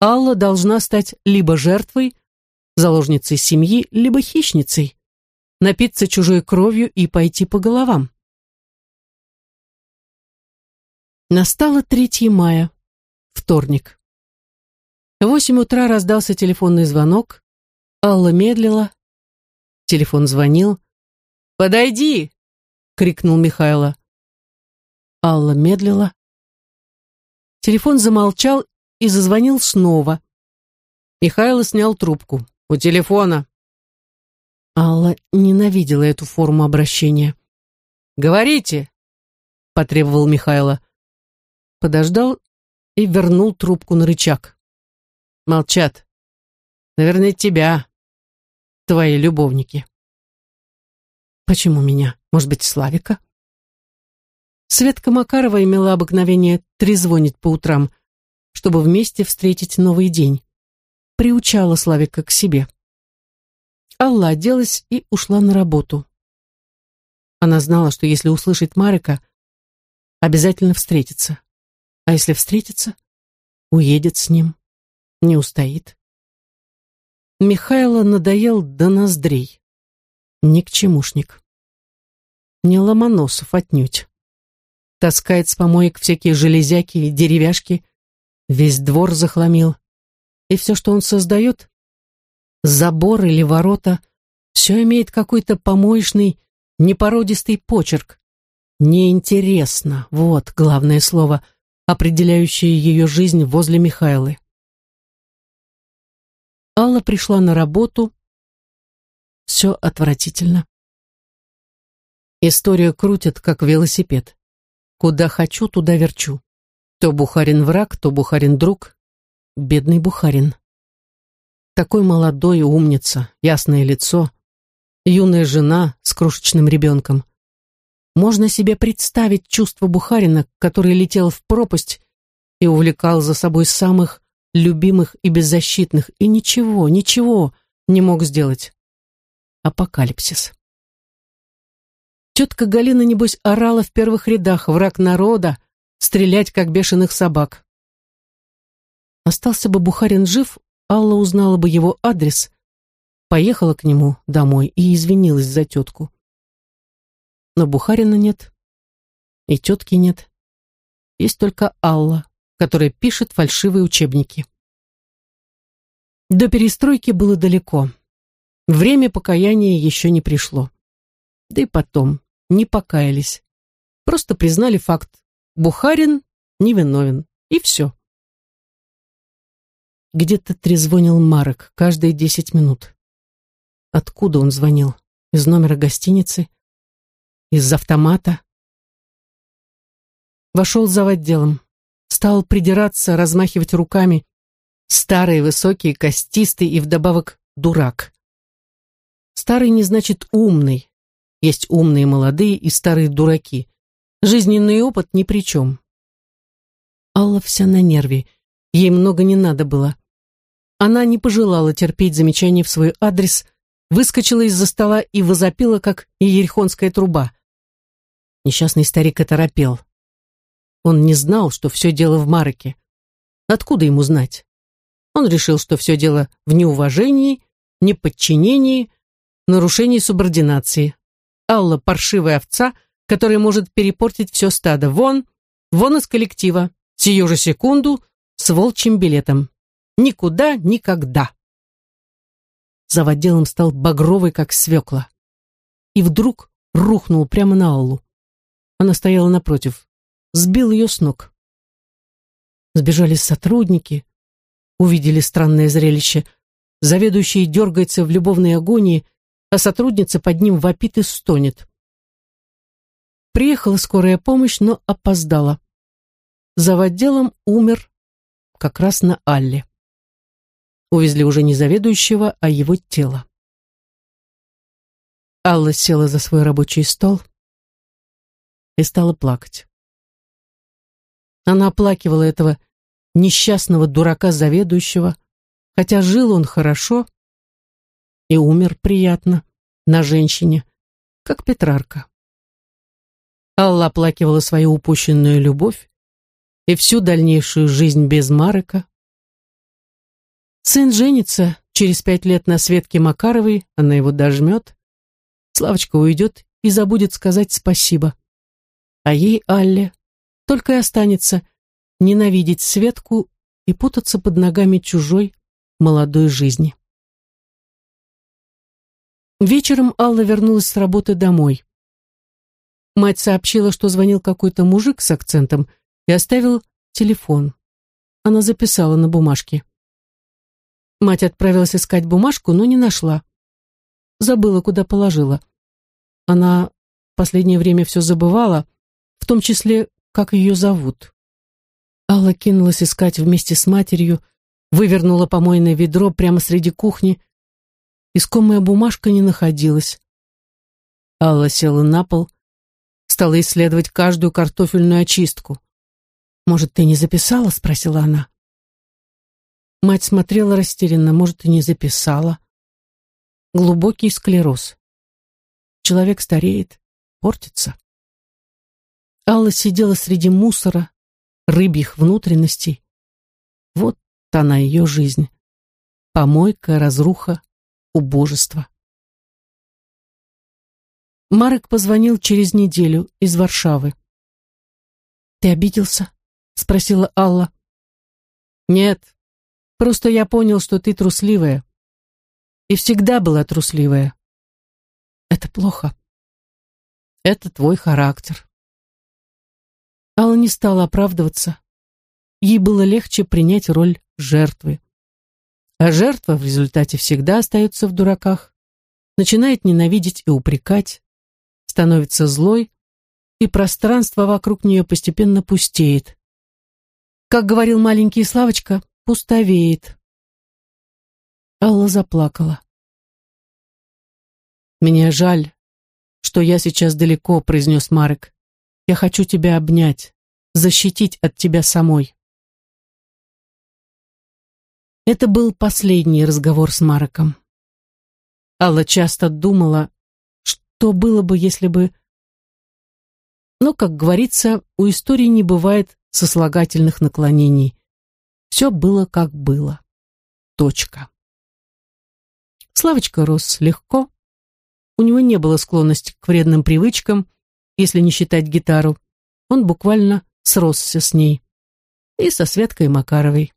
Speaker 1: Алла должна стать либо жертвой, заложницей семьи, либо хищницей, напиться чужой кровью и пойти по головам. Настало 3 мая, вторник. В восемь утра раздался телефонный звонок. Алла медлила. Телефон звонил. «Подойди!» — крикнул Михайло. Алла медлила. Телефон замолчал и зазвонил снова. Михайло снял трубку. «У телефона». Алла ненавидела эту форму обращения. «Говорите!» — потребовал Михайло. Подождал и вернул трубку на рычаг. Молчат. Наверное, тебя, твои любовники. Почему меня? Может быть, Славика? Светка Макарова имела обыкновение трезвонить по утрам, чтобы вместе встретить новый день. Приучала Славика к себе. Алла оделась и ушла на работу. Она знала, что если услышит Марика, обязательно встретится. А если встретится, уедет с ним, не устоит. Михайло надоел до ноздрей. Ни к чемушник. Не Ломоносов отнюдь. Таскает с помоек всякие железяки и деревяшки, весь двор захламил. И все, что он создает, забор или ворота, все имеет какой-то помоечный, непородистый почерк. Неинтересно, вот главное слово, определяющее ее жизнь возле Михайлы. Алла пришла на работу. Все отвратительно. Историю крутят, как велосипед. Куда хочу, туда верчу. То Бухарин враг, то Бухарин друг. Бедный Бухарин. Такой молодой умница, ясное лицо, юная жена с крошечным ребенком. Можно себе представить чувство Бухарина, который летел в пропасть и увлекал за собой самых любимых и беззащитных, и ничего, ничего не мог сделать. Апокалипсис. Тетка Галина, небось, орала в первых рядах, враг народа, стрелять, как бешеных собак. Остался бы Бухарин жив, Алла узнала бы его адрес, поехала к нему домой и извинилась за тетку. Но Бухарина нет, и тетки нет. Есть только Алла, которая пишет фальшивые учебники. До перестройки было далеко. Время покаяния еще не пришло. Да и потом, не покаялись. Просто признали факт. Бухарин невиновен. И все. Где-то трезвонил Марок каждые десять минут. Откуда он звонил? Из номера гостиницы? Из автомата? Вошел за отделом. Стал придираться, размахивать руками. Старый, высокий, костистый и вдобавок дурак. Старый не значит умный. Есть умные молодые и старые дураки. Жизненный опыт ни при чем. Алла вся на нерве. Ей много не надо было. Она не пожелала терпеть замечания в свой адрес, выскочила из-за стола и возопила, как иерихонская труба. Несчастный старик оторопел. Он не знал, что все дело в Мароке. Откуда ему знать? Он решил, что все дело в неуважении, неподчинении, нарушении субординации. Алла — паршивая овца, которая может перепортить все стадо. Вон, вон из коллектива, сию же секунду, с волчьим билетом. Никуда, никогда. За отделом стал багровый, как свекла. И вдруг рухнул прямо на Аллу. Она стояла напротив. Сбил ее с ног. Сбежали сотрудники, увидели странное зрелище. Заведующий дергается в любовной агонии, а сотрудница под ним вопит и стонет. Приехала скорая помощь, но опоздала. За отделом умер как раз на Алле. Увезли уже не заведующего, а его тело. Алла села за свой рабочий стол и стала плакать. Она оплакивала этого несчастного дурака заведующего, хотя жил он хорошо и умер приятно на женщине, как Петрарка. Алла оплакивала свою упущенную любовь и всю дальнейшую жизнь без Марека, Сын женится через пять лет на Светке Макаровой, она его дожмет. Славочка уйдет и забудет сказать спасибо. А ей, Алле, только и останется ненавидеть Светку и путаться под ногами чужой молодой жизни. Вечером Алла вернулась с работы домой. Мать сообщила, что звонил какой-то мужик с акцентом и оставил телефон. Она записала на бумажке. Мать отправилась искать бумажку, но не нашла. Забыла, куда положила. Она в последнее время все забывала, в том числе, как ее зовут. Алла кинулась искать вместе с матерью, вывернула помойное ведро прямо среди кухни. Искомая бумажка не находилась. Алла села на пол, стала исследовать каждую картофельную очистку. «Может, ты не записала?» — спросила она. Мать смотрела растерянно, может, и не записала. Глубокий склероз. Человек стареет, портится. Алла сидела среди мусора, рыбьих внутренностей. Вот она ее жизнь. Помойка, разруха, убожество. Марек позвонил через неделю из Варшавы. «Ты обиделся?» — спросила Алла. «Нет, Просто я понял, что ты трусливая. И всегда была трусливая. Это плохо. Это твой характер. Алла не стала оправдываться. Ей было легче принять роль жертвы. А жертва в результате всегда остается в дураках, начинает ненавидеть и упрекать, становится злой, и пространство вокруг нее постепенно пустеет. Как говорил маленький Славочка, пустовеет. Алла заплакала. «Мне жаль, что я сейчас далеко», — произнес Марек. «Я хочу тебя обнять, защитить от тебя самой». Это был последний разговор с Мареком. Алла часто думала, что было бы, если бы... Но, как говорится, у истории не бывает сослагательных наклонений. Все было как было. Точка. Славочка рос легко. У него не было склонности к вредным привычкам, если не считать гитару. Он буквально сросся с ней. И со Светкой Макаровой.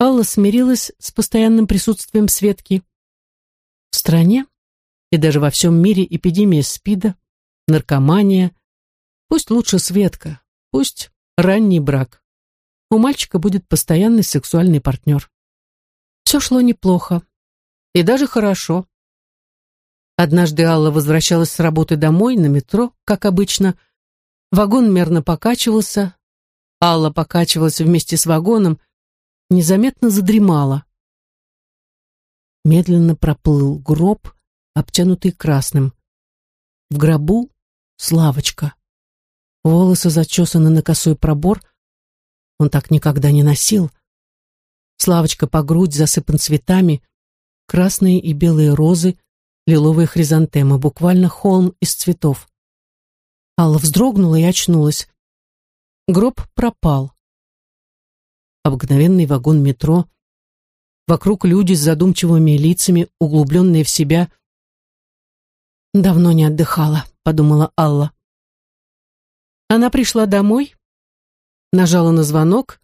Speaker 1: Алла смирилась с постоянным присутствием Светки. В стране и даже во всем мире эпидемия СПИДа, наркомания. Пусть лучше Светка, пусть ранний брак. у мальчика будет постоянный сексуальный партнер. Все шло неплохо. И даже хорошо. Однажды Алла возвращалась с работы домой на метро, как обычно. Вагон мерно покачивался. Алла покачивалась вместе с вагоном, незаметно задремала. Медленно проплыл гроб, обтянутый красным. В гробу Славочка. Волосы зачесаны на косой пробор. Он так никогда не носил. Славочка по грудь засыпан цветами, красные и белые розы, лиловые хризантемы, буквально холм из цветов. Алла вздрогнула и очнулась. Гроб пропал. Обыкновенный вагон метро. Вокруг люди с задумчивыми лицами, углубленные в себя. «Давно не отдыхала», — подумала Алла. Она пришла домой, нажала на звонок.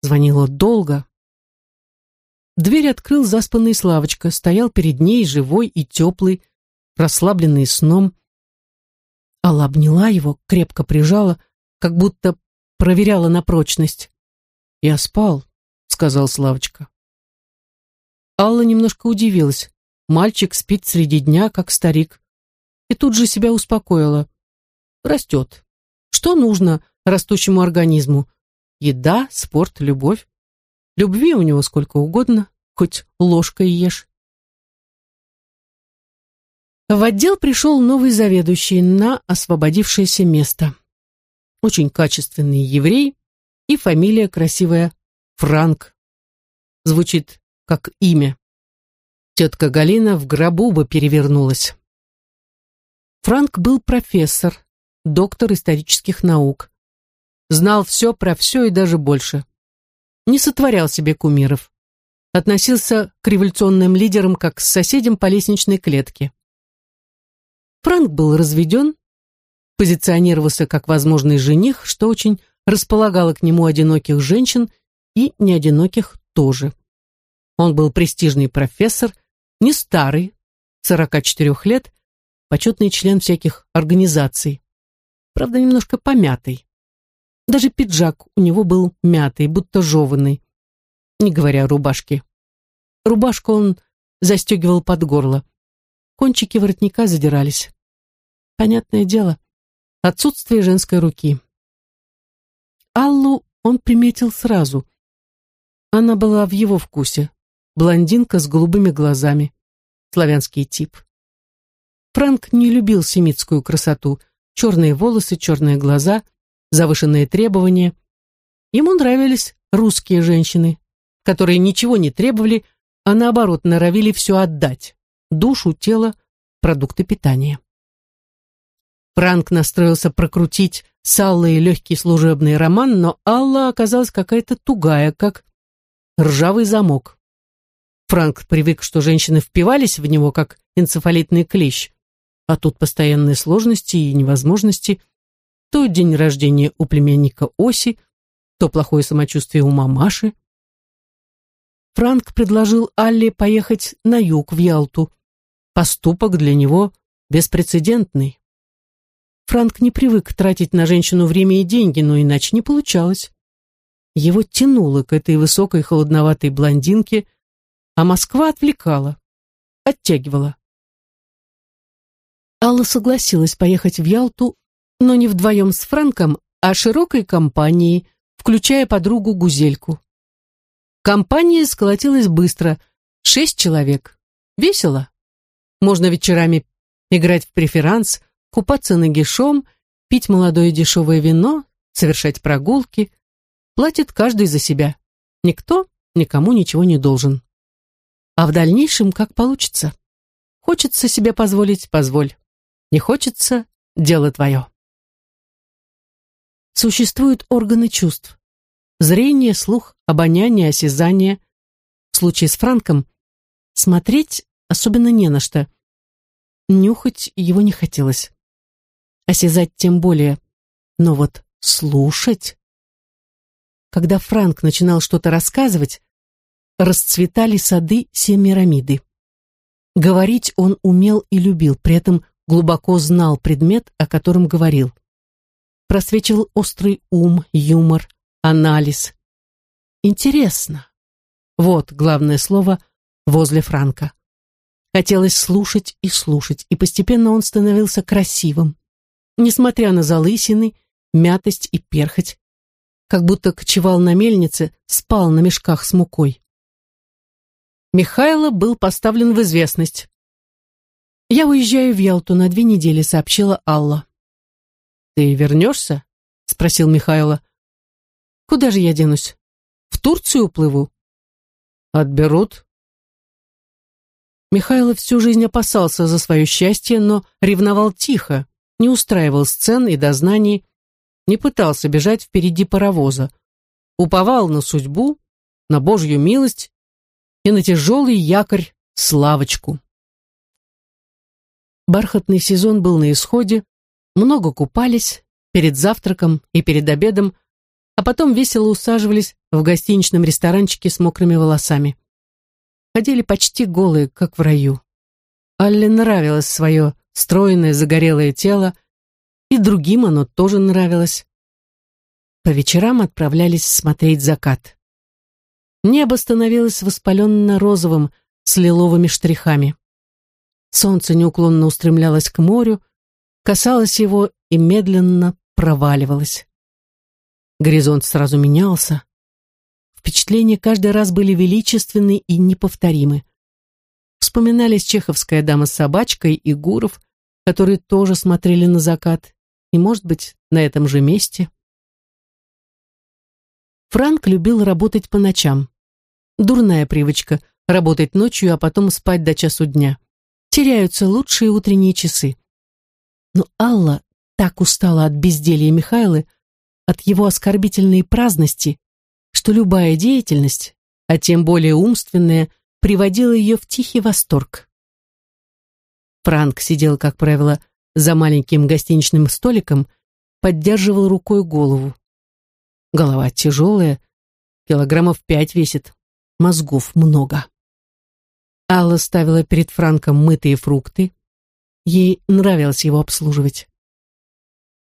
Speaker 1: Звонила долго. Дверь открыл заспанный Славочка, стоял перед ней, живой и теплый, расслабленный сном. Алла обняла его, крепко прижала, как будто проверяла на прочность. «Я спал», — сказал Славочка. Алла немножко удивилась. Мальчик спит среди дня, как старик. И тут же себя успокоила. Растет. Что нужно растущему организму? Еда, спорт, любовь. Любви у него сколько угодно, хоть ложкой ешь. В отдел пришел новый заведующий на освободившееся место. Очень качественный еврей и фамилия красивая Франк. Звучит как имя. Тетка Галина в гробу бы перевернулась. Франк был профессор, доктор исторических наук. Знал все про все и даже больше. Не сотворял себе кумиров. Относился к революционным лидерам как к соседям по лестничной клетке. Франк был разведен, позиционировался как возможный жених, что очень располагало к нему одиноких женщин и неодиноких тоже. Он был престижный профессор, не старый, 44 лет, почетный член всяких организаций. Правда, немножко помятый. Даже пиджак у него был мятый, будто жеванный, не говоря о рубашке. Рубашку он застегивал под горло. Кончики воротника задирались. Понятное дело, отсутствие женской руки. Аллу он приметил сразу. Она была в его вкусе. Блондинка с голубыми глазами. Славянский тип. Франк не любил семитскую красоту. Черные волосы, черные глаза, завышенные требования. Ему нравились русские женщины, которые ничего не требовали, а наоборот норовили все отдать. Душу, тело, продукты питания. Франк настроился прокрутить с Аллой легкий служебный роман, но Алла оказалась какая-то тугая, как ржавый замок. Франк привык, что женщины впивались в него, как энцефалитный клещ, а тут постоянные сложности и невозможности. То день рождения у племянника Оси, то плохое самочувствие у мамаши. Франк предложил Алле поехать на юг, в Ялту. Поступок для него беспрецедентный. Франк не привык тратить на женщину время и деньги, но иначе не получалось. Его тянуло к этой высокой холодноватой блондинке, а Москва отвлекала, оттягивала. Алла согласилась поехать в Ялту, но не вдвоем с Франком, а широкой компанией, включая подругу Гузельку. Компания сколотилась быстро, шесть человек. Весело. Можно вечерами играть в преферанс, купаться нагишом, пить молодое дешевое вино, совершать прогулки. Платит каждый за себя. Никто никому ничего не должен. А в дальнейшем как получится. Хочется себе позволить – позволь. Не хочется – дело твое. Существуют органы чувств. Зрение, слух, обоняние, осязание. В случае с Франком смотреть особенно не на что. Нюхать его не хотелось осязать тем более. Но вот слушать... Когда Франк начинал что-то рассказывать, расцветали сады Семирамиды. Говорить он умел и любил, при этом глубоко знал предмет, о котором говорил. Просвечивал острый ум, юмор, анализ. Интересно. Вот главное слово возле Франка. Хотелось слушать и слушать, и постепенно он становился красивым. Несмотря на залысины, мятость и перхоть, как будто кочевал на мельнице, спал на мешках с мукой. Михайло был поставлен в известность. «Я уезжаю в Ялту на две недели», — сообщила Алла. «Ты вернешься?» — спросил Михайло. «Куда же я денусь? В Турцию уплыву?» «Отберут?» Михайло всю жизнь опасался за свое счастье, но ревновал тихо, не устраивал сцен и дознаний, не пытался бежать впереди паровоза. Уповал на судьбу, на Божью милость и на тяжелый якорь Славочку. Бархатный сезон был на исходе, много купались перед завтраком и перед обедом, а потом весело усаживались в гостиничном ресторанчике с мокрыми волосами. Ходили почти голые, как в раю. Алле нравилось свое стройное загорелое тело, и другим оно тоже нравилось. По вечерам отправлялись смотреть закат. Небо становилось воспаленно-розовым с лиловыми штрихами. Солнце неуклонно устремлялось к морю, касалось его и медленно проваливалось. Горизонт сразу менялся. Впечатления каждый раз были величественны и неповторимы. Вспоминались чеховская дама с собачкой и Гуров, которые тоже смотрели на закат, и, может быть, на этом же месте. Франк любил работать по ночам. Дурная привычка — работать ночью, а потом спать до часу дня. Теряются лучшие утренние часы. Но Алла так устала от безделья Михайлы, от его оскорбительной праздности, что любая деятельность, а тем более умственная, приводила ее в тихий восторг. Франк сидел, как правило, за маленьким гостиничным столиком, поддерживал рукой голову. Голова тяжелая, килограммов пять весит, мозгов много. Алла ставила перед Франком мытые фрукты. Ей нравилось его обслуживать.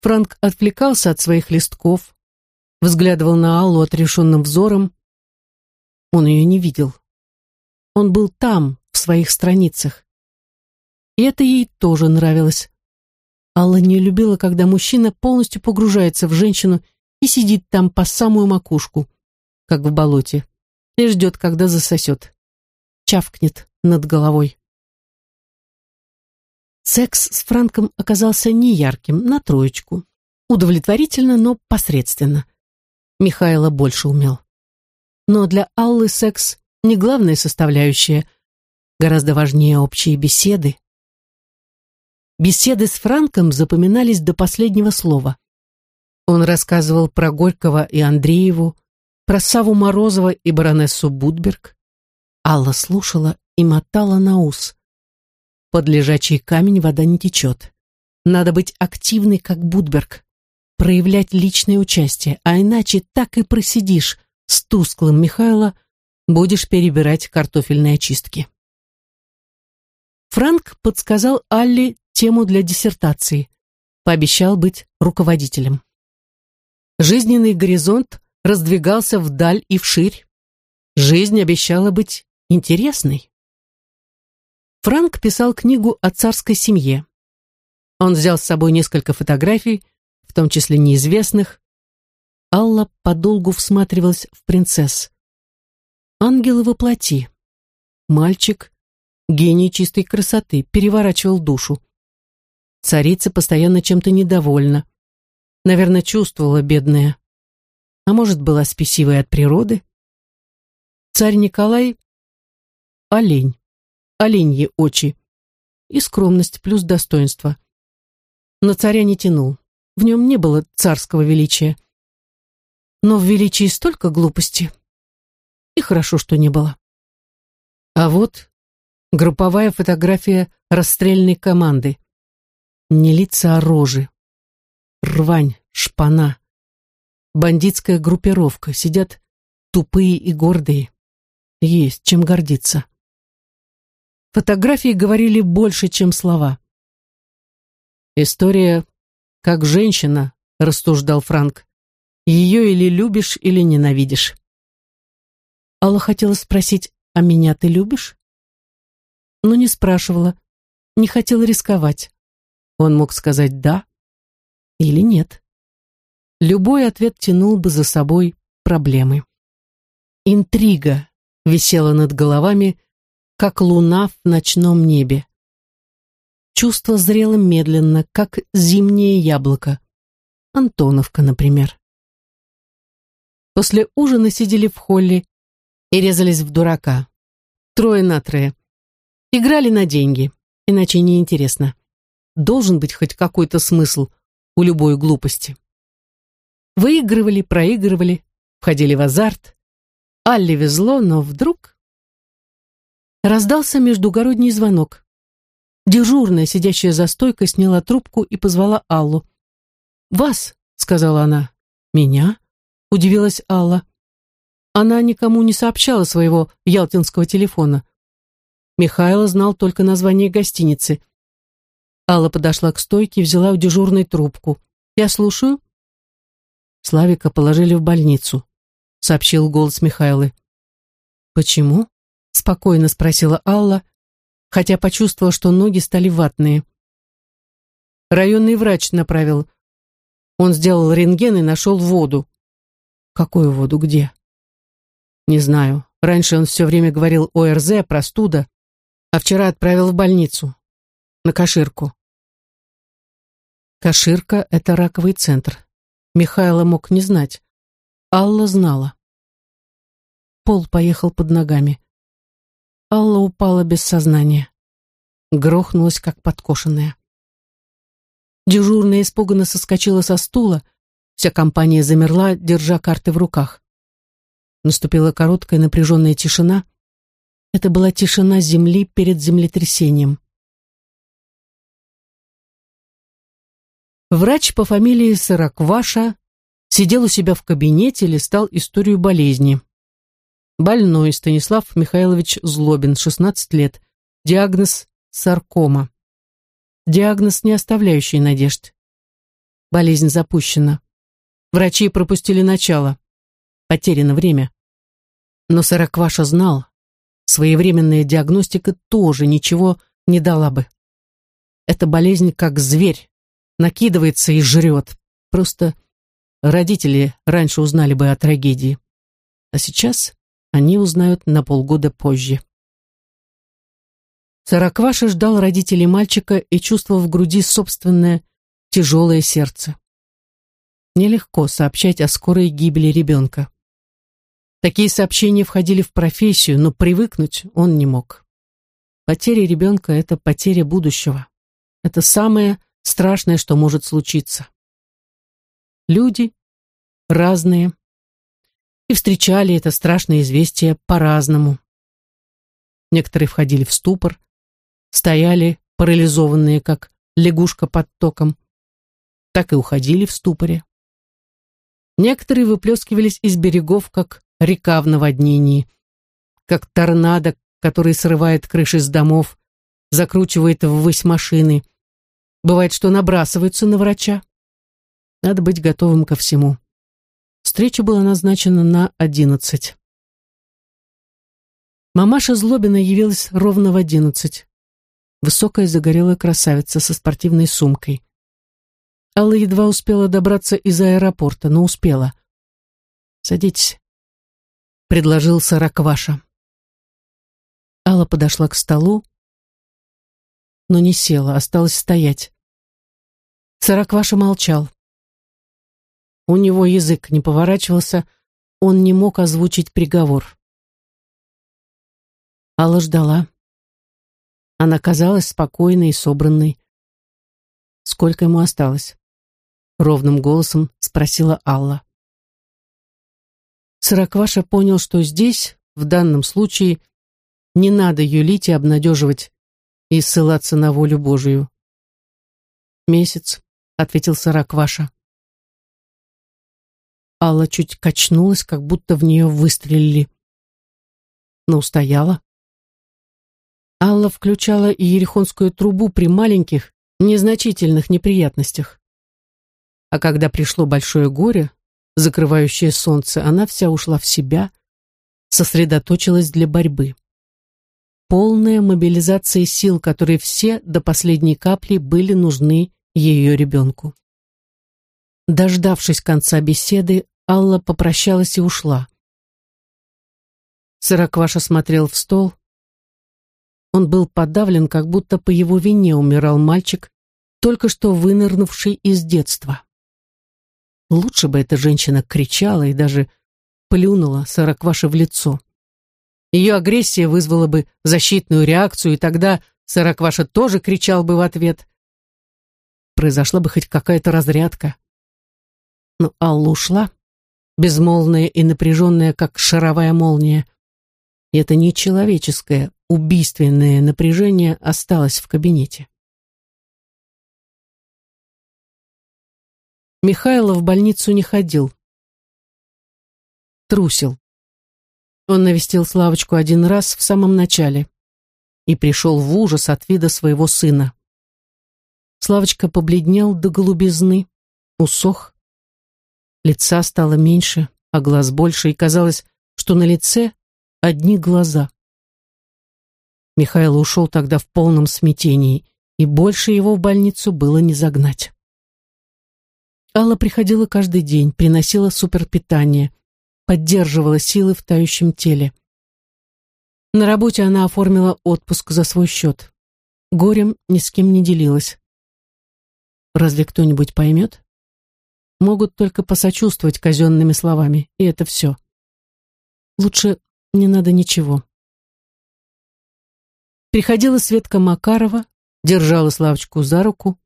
Speaker 1: Франк отвлекался от своих листков, взглядывал на Аллу отрешенным взором. Он ее не видел. Он был там, в своих страницах. И это ей тоже нравилось. Алла не любила, когда мужчина полностью погружается в женщину и сидит там по самую макушку, как в болоте, и ждет, когда засосет. Чавкнет над головой. Секс с Франком оказался неярким, на троечку. Удовлетворительно, но посредственно. Михайло больше умел. Но для Аллы секс не главная составляющая. Гораздо важнее общие беседы, Беседы с Франком запоминались до последнего слова. Он рассказывал про Горького и Андрееву, про Саву Морозова и баронессу Будберг. Алла слушала и мотала на ус. Под лежачий камень вода не течет. Надо быть активной, как Будберг, проявлять личное участие, а иначе так и просидишь с тусклым Михайло, будешь перебирать картофельные очистки. Франк подсказал Алле тему для диссертации. Пообещал быть руководителем. Жизненный горизонт раздвигался вдаль и вширь. Жизнь обещала быть интересной. Франк писал книгу о царской семье. Он взял с собой несколько фотографий, в том числе неизвестных. Алла подолгу всматривалась в принцесс. Ангелы во плоти. Мальчик, гений чистой красоты, переворачивал душу. Царица постоянно чем-то недовольна. Наверное, чувствовала бедная. А может, была спесивой от природы? Царь Николай — олень, оленьи очи. И скромность плюс достоинство. На царя не тянул. В нем не было царского величия. Но в величии столько глупости. И хорошо, что не было. А вот групповая фотография расстрельной команды. Не лица, а рожи. Рвань, шпана. Бандитская группировка. Сидят тупые и гордые. Есть чем гордиться. Фотографии говорили больше, чем слова. История «Как женщина», — рассуждал Франк. Ее или любишь, или ненавидишь. Алла хотела спросить, а меня ты любишь? Но не спрашивала, не хотела рисковать. Он мог сказать «да» или «нет». Любой ответ тянул бы за собой проблемы. Интрига висела над головами, как луна в ночном небе. Чувство зрело медленно, как зимнее яблоко. Антоновка, например. После ужина сидели в холле и резались в дурака. Трое на трое. Играли на деньги, иначе неинтересно. Должен быть хоть какой-то смысл у любой глупости. Выигрывали, проигрывали, входили в азарт. Алле везло, но вдруг... Раздался междугородний звонок. Дежурная, сидящая за стойкой, сняла трубку и позвала Аллу. «Вас», — сказала она. «Меня?» — удивилась Алла. Она никому не сообщала своего ялтинского телефона. Михайло знал только название гостиницы. Алла подошла к стойке и взяла у дежурной трубку. «Я слушаю». Славика положили в больницу, сообщил голос Михайлы. «Почему?» — спокойно спросила Алла, хотя почувствовала, что ноги стали ватные. Районный врач направил. Он сделал рентген и нашел воду. Какую воду, где? Не знаю. Раньше он все время говорил ОРЗ, простуда, а вчера отправил в больницу. На Каширку. Каширка — это раковый центр. Михайло мог не знать. Алла знала. Пол поехал под ногами. Алла упала без сознания. Грохнулась, как подкошенная. Дежурная испуганно соскочила со стула. Вся компания замерла, держа карты в руках. Наступила короткая напряженная тишина. Это была тишина земли перед землетрясением. Врач по фамилии Сырокваша сидел у себя в кабинете, листал историю болезни. Больной Станислав Михайлович Злобин, 16 лет. Диагноз саркома. Диагноз, не оставляющий надежд. Болезнь запущена. Врачи пропустили начало. Потеряно время. Но Сорокваша знал, своевременная диагностика тоже ничего не дала бы. Эта болезнь как зверь, накидывается и жрет. Просто родители раньше узнали бы о трагедии. А сейчас они узнают на полгода позже. Сорокваша ждал родителей мальчика и чувствовал в груди собственное тяжелое сердце. Нелегко сообщать о скорой гибели ребенка. Такие сообщения входили в профессию, но привыкнуть он не мог. Потеря ребенка — это потеря будущего. Это самое страшное, что может случиться. Люди разные и встречали это страшное известие по-разному. Некоторые входили в ступор, стояли парализованные, как лягушка под током, так и уходили в ступоре. Некоторые выплескивались из берегов, как река в наводнении, как торнадо, который срывает крыши с домов, закручивает ввысь машины, Бывает, что набрасываются на врача. Надо быть готовым ко всему. Встреча была назначена на одиннадцать. Мамаша Злобина явилась ровно в одиннадцать. Высокая загорелая красавица со спортивной сумкой. Алла едва успела добраться из аэропорта, но успела. «Садитесь», — предложил Саракваша. Алла подошла к столу, но не села, осталась стоять. Сорокваша молчал. У него язык не поворачивался, он не мог озвучить приговор. Алла ждала. Она казалась спокойной и собранной. Сколько ему осталось? Ровным голосом спросила Алла. Сорокваша понял, что здесь, в данном случае, не надо юлить и обнадеживать и ссылаться на волю Божию. «Месяц», — ответил Саракваша. Алла чуть качнулась, как будто в нее выстрелили. Но устояла. Алла включала и ерехонскую трубу при маленьких, незначительных неприятностях. А когда пришло большое горе, закрывающее солнце, она вся ушла в себя, сосредоточилась для борьбы. Полная мобилизация сил, которые все до последней капли были нужны ее ребенку. Дождавшись конца беседы, Алла попрощалась и ушла. Сырокваша смотрел в стол. Он был подавлен, как будто по его вине умирал мальчик, только что вынырнувший из детства. Лучше бы эта женщина кричала и даже плюнула Сорокваше в лицо. Ее агрессия вызвала бы защитную реакцию, и тогда Сорокваша тоже кричал бы в ответ. Произошла бы хоть какая-то разрядка. Но Алла ушла, безмолвная и напряженная, как шаровая молния. И это нечеловеческое, убийственное напряжение осталось в кабинете. Михайлов в больницу не ходил. Трусил. Он навестил Славочку один раз в самом начале и пришел в ужас от вида своего сына. Славочка побледнел до голубизны, усох. Лица стало меньше, а глаз больше, и казалось, что на лице одни глаза. Михаил ушел тогда в полном смятении, и больше его в больницу было не загнать. Алла приходила каждый день, приносила суперпитание, поддерживала силы в тающем теле. На работе она оформила отпуск за свой счет. Горем ни с кем не делилась. Разве кто-нибудь поймет? Могут только посочувствовать казенными словами, и это все. Лучше не надо ничего. Приходила Светка Макарова, держала Славочку за руку,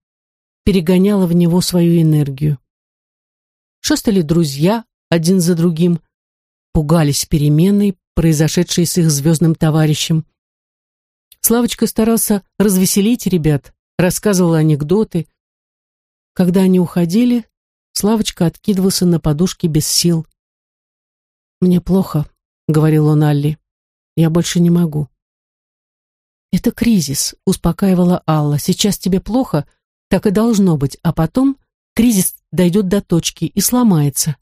Speaker 1: перегоняла в него свою энергию. Шастали друзья один за другим, пугались переменой, произошедшей с их звездным товарищем. Славочка старался развеселить ребят, рассказывал анекдоты. Когда они уходили, Славочка откидывался на подушке без сил. «Мне плохо», — говорил он Алле. «Я больше не могу». «Это кризис», — успокаивала Алла. «Сейчас тебе плохо, так и должно быть, а потом кризис дойдет до точки и сломается,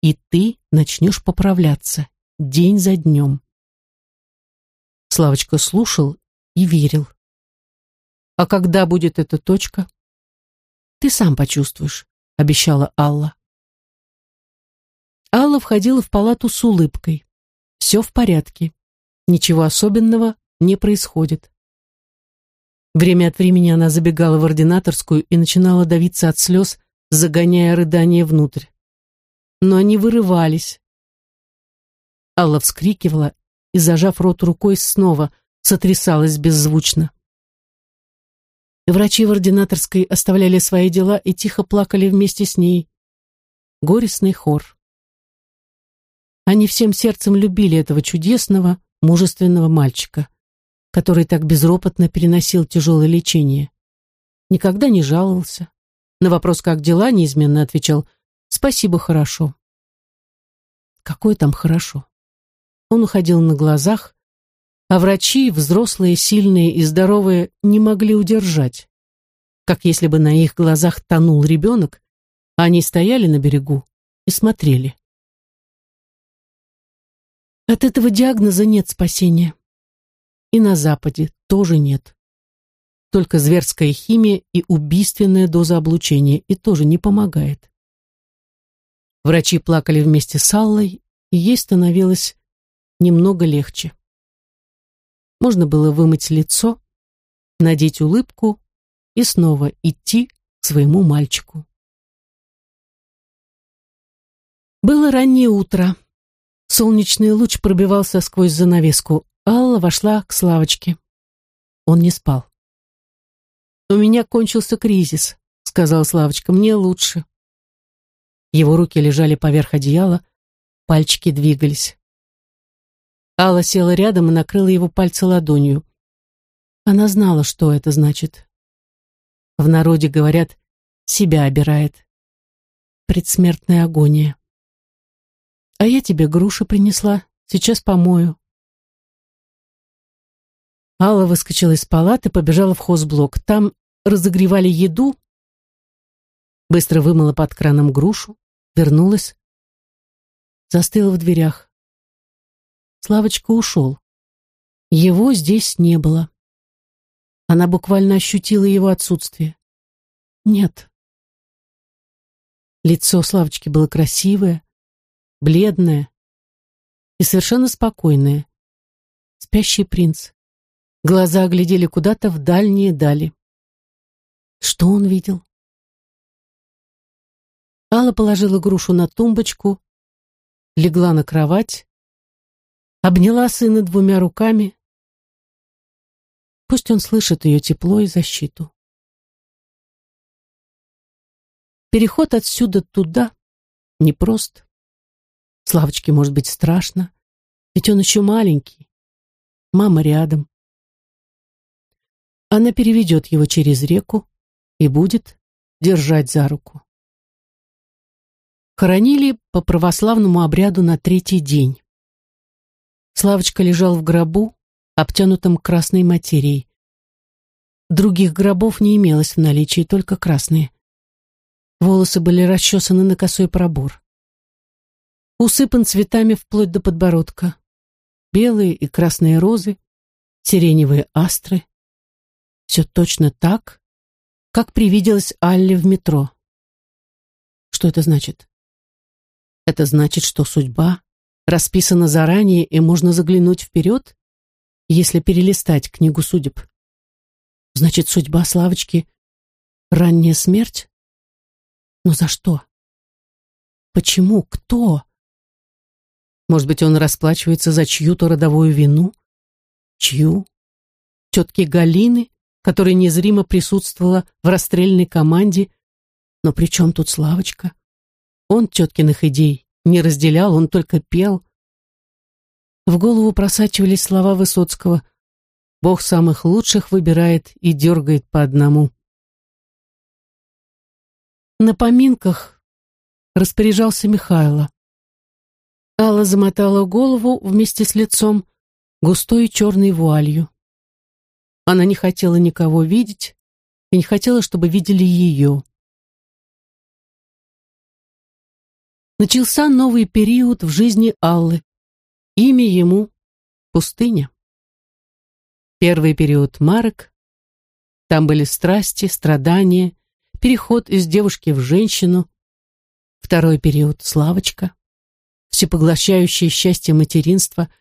Speaker 1: и ты начнешь поправляться день за днем. Славочка слушал и верил. А когда будет эта точка? Ты сам почувствуешь, обещала Алла. Алла входила в палату с улыбкой. Все в порядке. Ничего особенного не происходит. Время от времени она забегала в ординаторскую и начинала давиться от слез, загоняя рыдания внутрь. Но они вырывались. Алла вскрикивала и, зажав рот рукой, снова сотрясалась беззвучно. Врачи в ординаторской оставляли свои дела и тихо плакали вместе с ней. Горестный хор. Они всем сердцем любили этого чудесного, мужественного мальчика который так безропотно переносил тяжелое лечение. Никогда не жаловался. На вопрос «как дела?» неизменно отвечал «спасибо, хорошо». Какое там хорошо? Он уходил на глазах, а врачи, взрослые, сильные и здоровые, не могли удержать. Как если бы на их глазах тонул ребенок, а они стояли на берегу и смотрели. От этого диагноза нет спасения и на Западе тоже нет. Только зверская химия и убийственная доза облучения, и тоже не помогает. Врачи плакали вместе с Аллой, и ей становилось немного легче. Можно было вымыть лицо, надеть улыбку и снова идти к своему мальчику. Было раннее утро. Солнечный луч пробивался сквозь занавеску, Алла вошла к Славочке. Он не спал. «У меня кончился кризис», — сказала Славочка, — «мне лучше». Его руки лежали поверх одеяла, пальчики двигались. Алла села рядом и накрыла его пальцы ладонью. Она знала, что это значит. В народе говорят «себя обирает». Предсмертная агония. «А я тебе груши принесла, сейчас помою», Алла выскочила из палаты, побежала в хозблок. Там разогревали еду. Быстро вымыла под краном грушу, вернулась, застыла в дверях. Славочка ушел. Его здесь не было. Она буквально ощутила его отсутствие. Нет. Лицо Славочки было красивое, бледное и совершенно спокойное. Спящий принц. Глаза глядели куда-то в дальние дали. Что он видел? Алла положила грушу на тумбочку, легла на кровать, обняла сына двумя руками. Пусть он слышит ее тепло и защиту. Переход отсюда туда непрост. Славочке может быть страшно, ведь он еще маленький. Мама рядом. Она переведет его через реку и будет держать за руку. Хоронили по православному обряду на третий день. Славочка лежал в гробу, обтянутом красной материей. Других гробов не имелось в наличии, только красные. Волосы были расчесаны на косой пробор. Усыпан цветами вплоть до подбородка. Белые и красные розы, сиреневые астры. Все точно так, как привиделось Алле в метро. Что это значит? Это значит, что судьба расписана заранее и можно заглянуть вперед, если перелистать книгу судеб. Значит, судьба Славочки — ранняя смерть? Но за что? Почему? Кто? Может быть, он расплачивается за чью-то родовую вину? Чью? Тетки Галины, которая незримо присутствовала в расстрельной команде. Но при чем тут Славочка? Он теткиных идей не разделял, он только пел. В голову просачивались слова Высоцкого «Бог самых лучших выбирает и дергает по одному». На поминках распоряжался Михайло. Алла замотала голову вместе с лицом густой черной вуалью. Она не хотела никого видеть и не хотела, чтобы видели ее. Начался новый период в жизни Аллы. Имя ему — пустыня. Первый период — Марок. Там были страсти, страдания, переход из девушки в женщину. Второй период — Славочка. Всепоглощающее счастье материнства,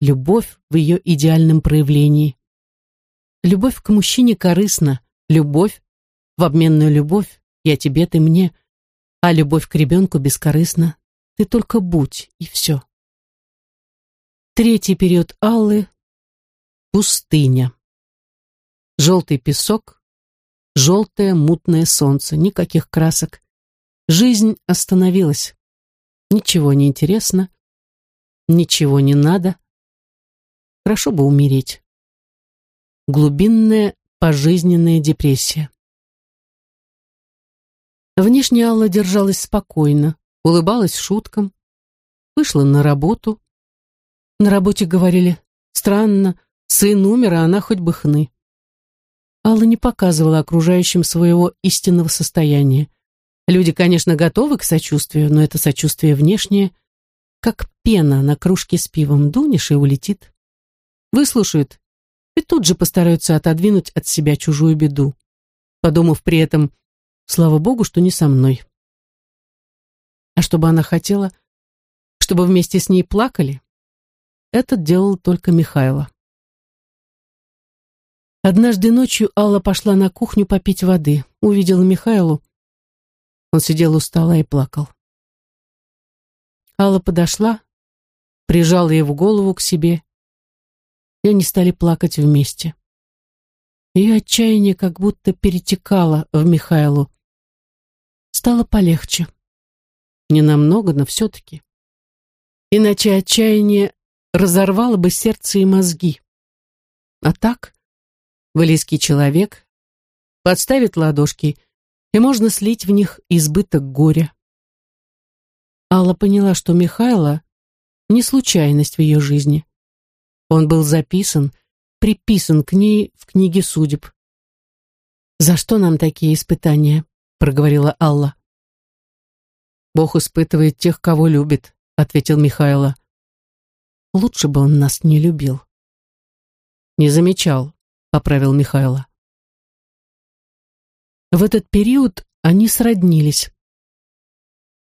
Speaker 1: любовь в ее идеальном проявлении. Любовь к мужчине корыстна, любовь в обменную любовь, я тебе, ты мне — а любовь к ребенку бескорыстна. Ты только будь, и все. Третий период Аллы — пустыня. Желтый песок, желтое мутное солнце, никаких красок. Жизнь остановилась. Ничего не интересно, ничего не надо. Хорошо бы умереть. Глубинная пожизненная депрессия. Внешне Алла держалась спокойно, улыбалась шуткам, вышла на работу. На работе говорили «Странно, сын умер, а она хоть бы хны». Алла не показывала окружающим своего истинного состояния. Люди, конечно, готовы к сочувствию, но это сочувствие внешнее, как пена на кружке с пивом, дунешь и улетит. Выслушают и тут же постараются отодвинуть от себя чужую беду, подумав при этом Слава богу, что не со мной. А чтобы она хотела, чтобы вместе с ней плакали, это делал только Михайло. Однажды ночью Алла пошла на кухню попить воды, увидела Михайлу. Он сидел у стола и плакал. Алла подошла, прижала его голову к себе, и они стали плакать вместе. Ее отчаяние как будто перетекало в Михайлу, Стало полегче. Не намного, но все-таки. Иначе отчаяние разорвало бы сердце и мозги. А так, близкий человек подставит ладошки, и можно слить в них избыток горя. Алла поняла, что Михайло не случайность в ее жизни. Он был записан, приписан к ней в книге судеб. За что нам такие испытания? Проговорила Алла. Бог испытывает тех, кого любит, ответил Михайло. Лучше бы он нас не любил. Не замечал, поправил Михайло. В этот период они сроднились.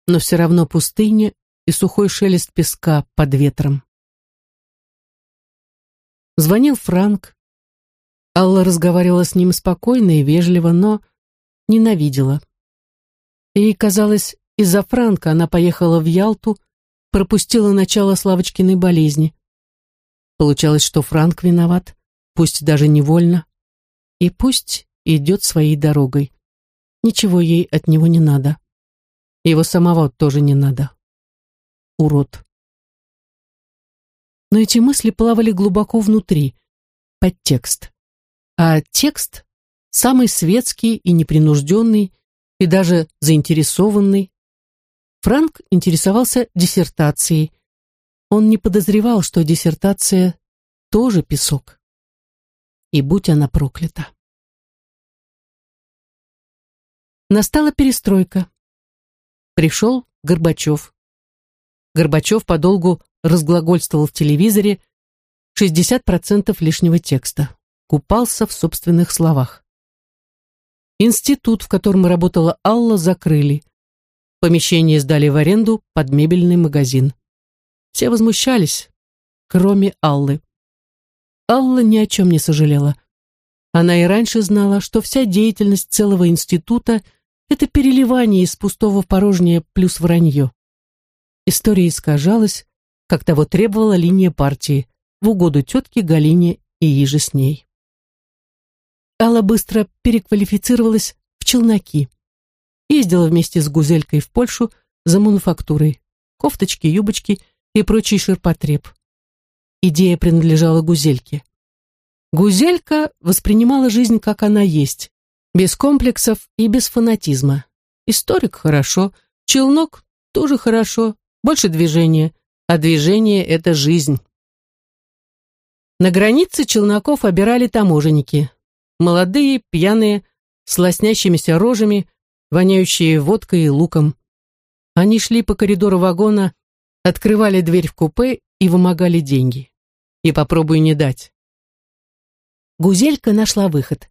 Speaker 1: Но все равно пустыня и сухой шелест песка под ветром. Звонил Франк. Алла разговаривала с ним спокойно и вежливо, но ненавидела. Ей казалось, из-за Франка она поехала в Ялту, пропустила начало Славочкиной болезни. Получалось, что Франк виноват, пусть даже невольно, и пусть идет своей дорогой. Ничего ей от него не надо. Его самого тоже не надо. Урод. Но эти мысли плавали глубоко внутри, под текст. А текст самый светский и непринужденный, и даже заинтересованный. Франк интересовался диссертацией. Он не подозревал, что диссертация тоже песок. И будь она проклята. Настала перестройка. Пришел Горбачев. Горбачев подолгу разглагольствовал в телевизоре 60% лишнего текста. Купался в собственных словах. Институт, в котором работала Алла, закрыли. Помещение сдали в аренду под мебельный магазин. Все возмущались, кроме Аллы. Алла ни о чем не сожалела. Она и раньше знала, что вся деятельность целого института – это переливание из пустого в порожнее плюс вранье. История искажалась, как того требовала линия партии, в угоду тетке Галине и иже с ней. Алла быстро переквалифицировалась в челноки. Ездила вместе с Гузелькой в Польшу за мануфактурой, кофточки, юбочки и прочий ширпотреб. Идея принадлежала Гузельке. Гузелька воспринимала жизнь, как она есть, без комплексов и без фанатизма. Историк хорошо, челнок тоже хорошо, больше движения, а движение — это жизнь. На границе челноков обирали таможенники. Молодые, пьяные, с лоснящимися рожами, воняющие водкой и луком. Они шли по коридору вагона, открывали дверь в купе и вымогали деньги. И попробуй не дать. Гузелька нашла выход.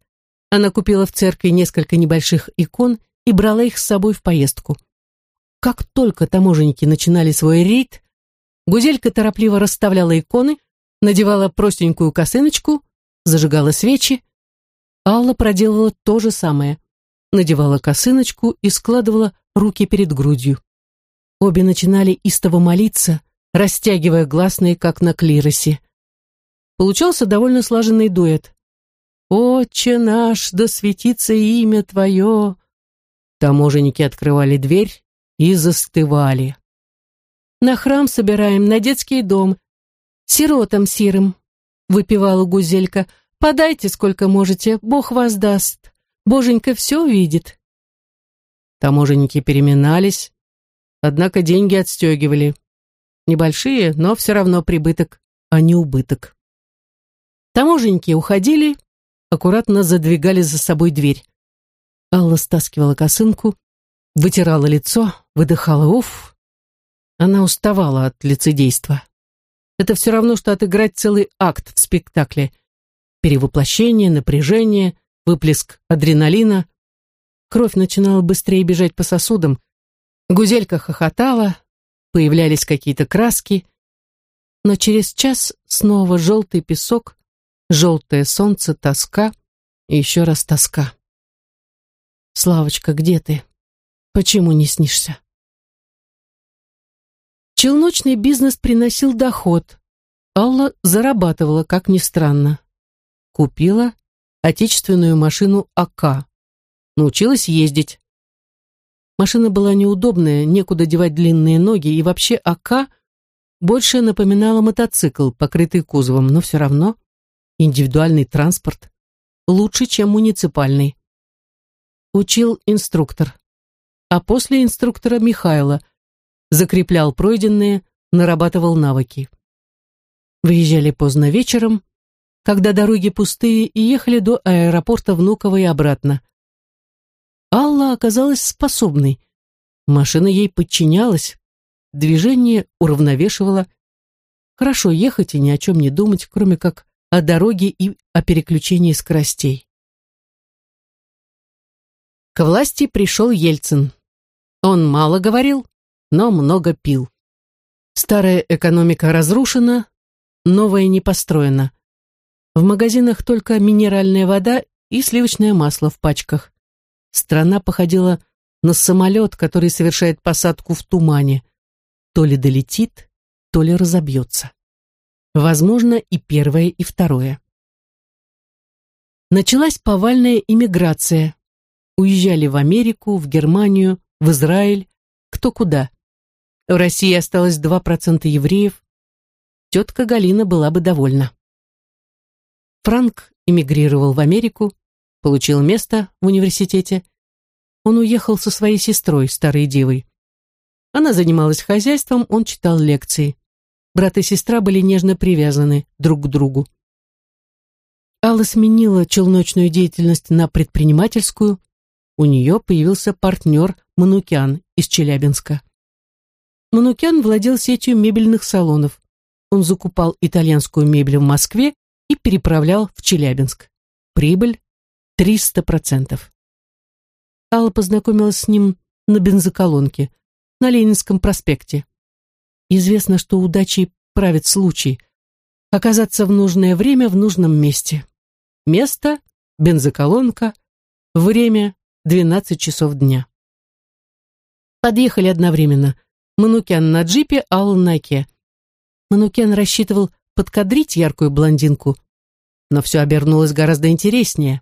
Speaker 1: Она купила в церкви несколько небольших икон и брала их с собой в поездку. Как только таможенники начинали свой рейд, Гузелька торопливо расставляла иконы, надевала простенькую косыночку, зажигала свечи. Алла проделывала то же самое. Надевала косыночку и складывала руки перед грудью. Обе начинали истово молиться, растягивая гласные, как на клиросе. Получался довольно слаженный дуэт. «Отче наш, да светится имя Твое!» Таможенники открывали дверь и застывали. «На храм собираем, на детский дом. Сиротам сирым», — выпивала Гузелька. «Подайте, сколько можете, Бог вас даст. Боженька все видит». Таможенники переминались, однако деньги отстегивали. Небольшие, но все равно прибыток, а не убыток. Таможенники уходили, аккуратно задвигали за собой дверь. Алла стаскивала косынку, вытирала лицо, выдыхала «уф». Она уставала от лицедейства. Это все равно, что отыграть целый акт в спектакле. Перевоплощение, напряжение, выплеск адреналина. Кровь начинала быстрее бежать по сосудам. Гузелька хохотала, появлялись какие-то краски. Но через час снова желтый песок, желтое солнце, тоска и еще раз тоска. «Славочка, где ты? Почему не снишься?» Челночный бизнес приносил доход. Алла зарабатывала, как ни странно. Купила отечественную машину АК. Научилась ездить. Машина была неудобная, некуда девать длинные ноги, и вообще АК больше напоминала мотоцикл, покрытый кузовом, но все равно индивидуальный транспорт лучше, чем муниципальный. Учил инструктор. А после инструктора Михайла закреплял пройденные, нарабатывал навыки. Выезжали поздно вечером, когда дороги пустые, и ехали до аэропорта Внуково и обратно. Алла оказалась способной. Машина ей подчинялась. движение уравновешивало. Хорошо ехать и ни о чем не думать, кроме как о дороге и о переключении скоростей. К власти пришел Ельцин. Он мало говорил, но много пил. Старая экономика разрушена, новая не построена. В магазинах только минеральная вода и сливочное масло в пачках. Страна походила на самолет, который совершает посадку в тумане. То ли долетит, то ли разобьется. Возможно, и первое, и второе. Началась повальная иммиграция. Уезжали в Америку, в Германию, в Израиль, кто куда. В России осталось 2% евреев. Тетка Галина была бы довольна. Франк эмигрировал в Америку, получил место в университете. Он уехал со своей сестрой, старой девой. Она занималась хозяйством, он читал лекции. Брат и сестра были нежно привязаны друг к другу. Алла сменила челночную деятельность на предпринимательскую. У нее появился партнер Манукян из Челябинска. Манукян владел сетью мебельных салонов. Он закупал итальянскую мебель в Москве и переправлял в Челябинск. Прибыль 300%. Алла познакомилась с ним на бензоколонке, на Ленинском проспекте. Известно, что удачей правит случай. Оказаться в нужное время в нужном месте. Место – бензоколонка, время – 12 часов дня. Подъехали одновременно. Манукян на джипе, Алла на оке. Манукян рассчитывал подкадрить яркую блондинку, но все обернулось гораздо интереснее.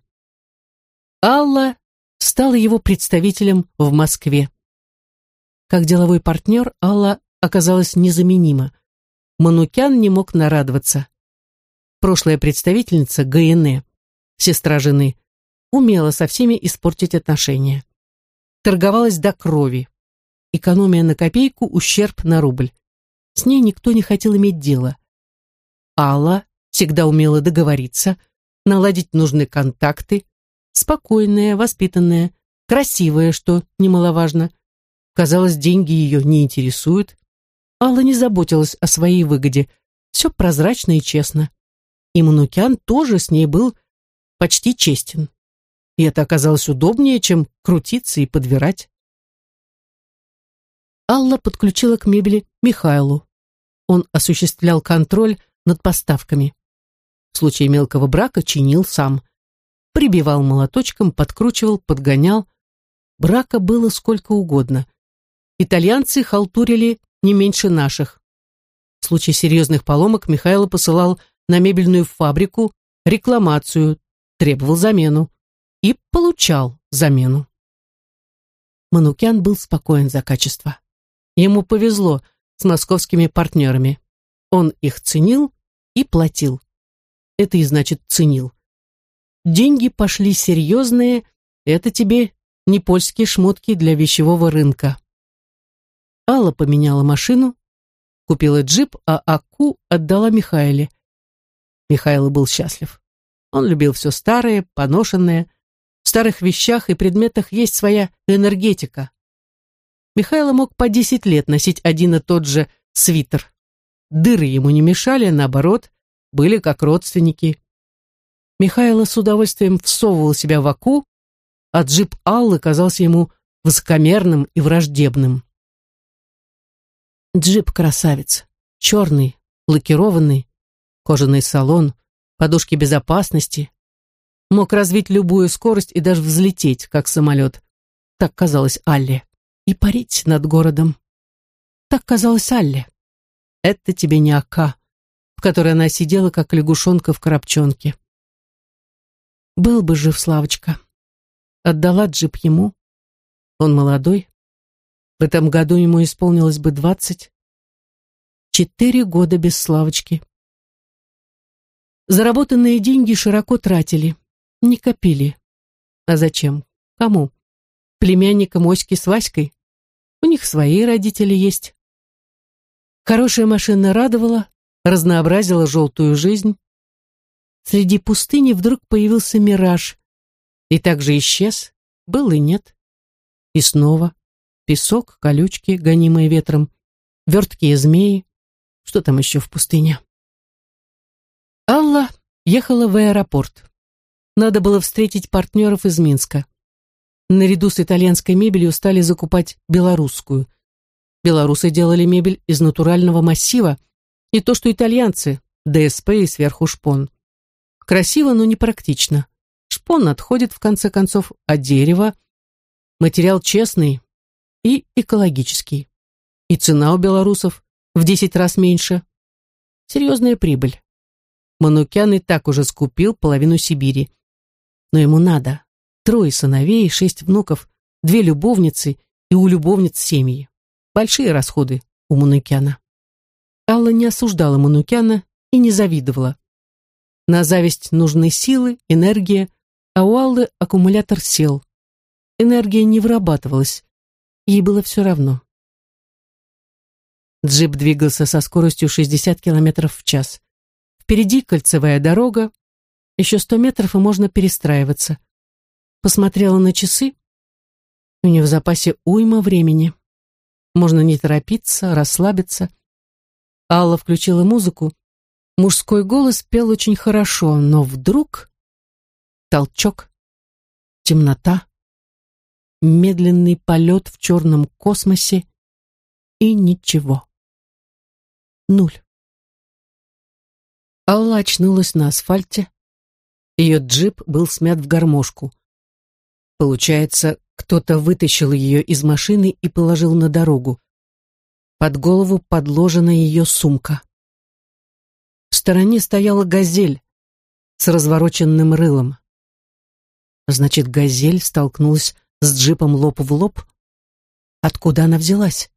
Speaker 1: Алла стала его представителем в Москве. Как деловой партнер Алла оказалась незаменима. Манукян не мог нарадоваться. Прошлая представительница ГНЭ, сестра жены, умела со всеми испортить отношения. Торговалась до крови. Экономия на копейку, ущерб на рубль. С ней никто не хотел иметь дело. Алла всегда умела договориться, наладить нужные контакты, спокойная, воспитанная, красивая, что немаловажно. Казалось, деньги ее не интересуют. Алла не заботилась о своей выгоде. Все прозрачно и честно. И Манукян тоже с ней был почти честен. И это оказалось удобнее, чем крутиться и подбирать. Алла подключила к мебели Михайлу. Он осуществлял контроль над поставками. В случае мелкого брака чинил сам. Прибивал молоточком, подкручивал, подгонял. Брака было сколько угодно. Итальянцы халтурили не меньше наших. В случае серьезных поломок Михайло посылал на мебельную фабрику рекламацию, требовал замену и получал замену. Манукян был спокоен за качество. Ему повезло с московскими партнерами. Он их ценил и платил. Это и значит ценил. Деньги пошли серьезные, это тебе не польские шмотки для вещевого рынка. Алла поменяла машину, купила джип, а Аку отдала Михаиле. Михаил был счастлив. Он любил все старое, поношенное. В старых вещах и предметах есть своя энергетика. Михаил мог по десять лет носить один и тот же свитер. Дыры ему не мешали, наоборот, были как родственники. Михайло с удовольствием всовывал себя в оку, а джип Аллы казался ему высокомерным и враждебным. Джип красавец, черный, лакированный, кожаный салон, подушки безопасности. Мог развить любую скорость и даже взлететь, как самолет. Так казалось Алле. И парить над городом. Так казалось Алле. Это тебе не Ака, в которой она сидела, как лягушонка в коробчонке. Был бы жив Славочка. Отдала джип ему. Он молодой. В этом году ему исполнилось бы двадцать. Четыре года без Славочки. Заработанные деньги широко тратили, не копили. А зачем? Кому? Племянникам Оськи с Васькой? У них свои родители есть. Хорошая машина радовала, разнообразила желтую жизнь. Среди пустыни вдруг появился мираж. И также исчез, был и нет. И снова песок, колючки, гонимые ветром. верткие змеи. Что там еще в пустыне? Алла ехала в аэропорт. Надо было встретить партнеров из Минска. Наряду с итальянской мебелью стали закупать белорусскую. Белорусы делали мебель из натурального массива, и то, что итальянцы, ДСП и сверху шпон. Красиво, но непрактично. Шпон отходит, в конце концов, от дерева. Материал честный и экологический. И цена у белорусов в 10 раз меньше. Серьезная прибыль. Манукян и так уже скупил половину Сибири. Но ему надо. Трое сыновей, шесть внуков, две любовницы и у любовниц семьи. Большие расходы у Манукяна. Алла не осуждала Манукяна и не завидовала. На зависть нужны силы, энергия, а у Аллы аккумулятор сел. Энергия не вырабатывалась. Ей было все равно. Джип двигался со скоростью 60 км в час. Впереди кольцевая дорога. Еще 100 метров, и можно перестраиваться. Посмотрела на часы. У нее в запасе уйма времени. Можно не торопиться, расслабиться. Алла включила музыку. Мужской голос пел очень хорошо, но вдруг... Толчок. Темнота. Медленный полет в черном космосе. И ничего. Нуль. Алла очнулась на асфальте. Ее джип был смят в гармошку. Получается, кто-то вытащил ее из машины и положил на дорогу. Под голову подложена ее сумка. В стороне стояла газель с развороченным рылом. Значит, газель столкнулась с джипом лоб в лоб. Откуда она взялась?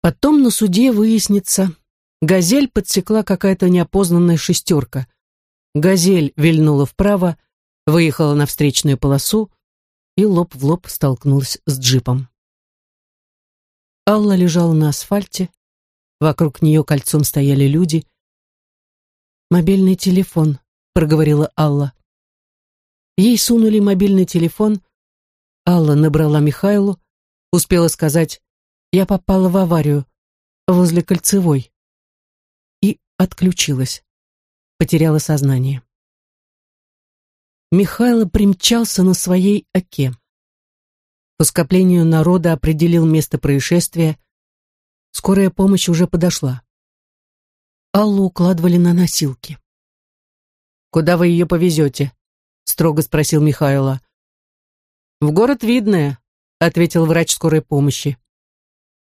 Speaker 1: Потом на суде выяснится, газель подсекла какая-то неопознанная шестерка. Газель вильнула вправо, выехала на встречную полосу и лоб в лоб столкнулась с джипом. Алла лежала на асфальте, вокруг нее кольцом стояли люди. «Мобильный телефон», — проговорила Алла. Ей сунули мобильный телефон. Алла набрала Михайлу, успела сказать «Я попала в аварию возле кольцевой» и отключилась, потеряла сознание. Михайло примчался на своей оке. По скоплению народа определил место происшествия. Скорая помощь уже подошла. Аллу укладывали на носилки. «Куда вы ее повезете?» — строго спросил Михайло. «В город Видное», — ответил врач скорой помощи.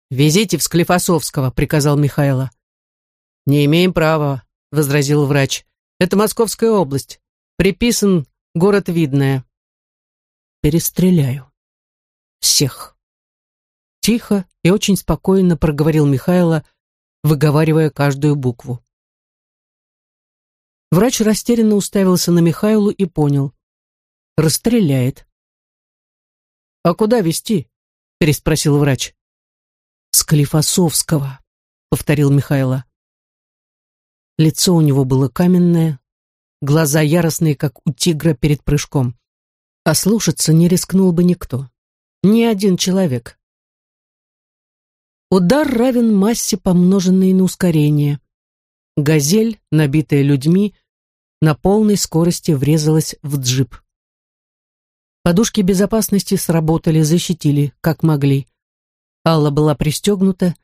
Speaker 1: «Везите в Склифосовского», — приказал Михайло. «Не имеем права», — возразил врач. «Это Московская область. Приписан Город Видное. Перестреляю. Всех. Тихо и очень спокойно проговорил Михайло, выговаривая каждую букву. Врач растерянно уставился на Михайлу и понял. Расстреляет. «А куда везти?» — переспросил врач. «Склифосовского», — повторил Михайло. Лицо у него было каменное, глаза яростные, как у тигра перед прыжком. А слушаться не рискнул бы никто. Ни один человек. Удар равен массе, помноженной на ускорение. Газель, набитая людьми, на полной скорости врезалась в джип. Подушки безопасности сработали, защитили, как могли. Алла была пристегнута,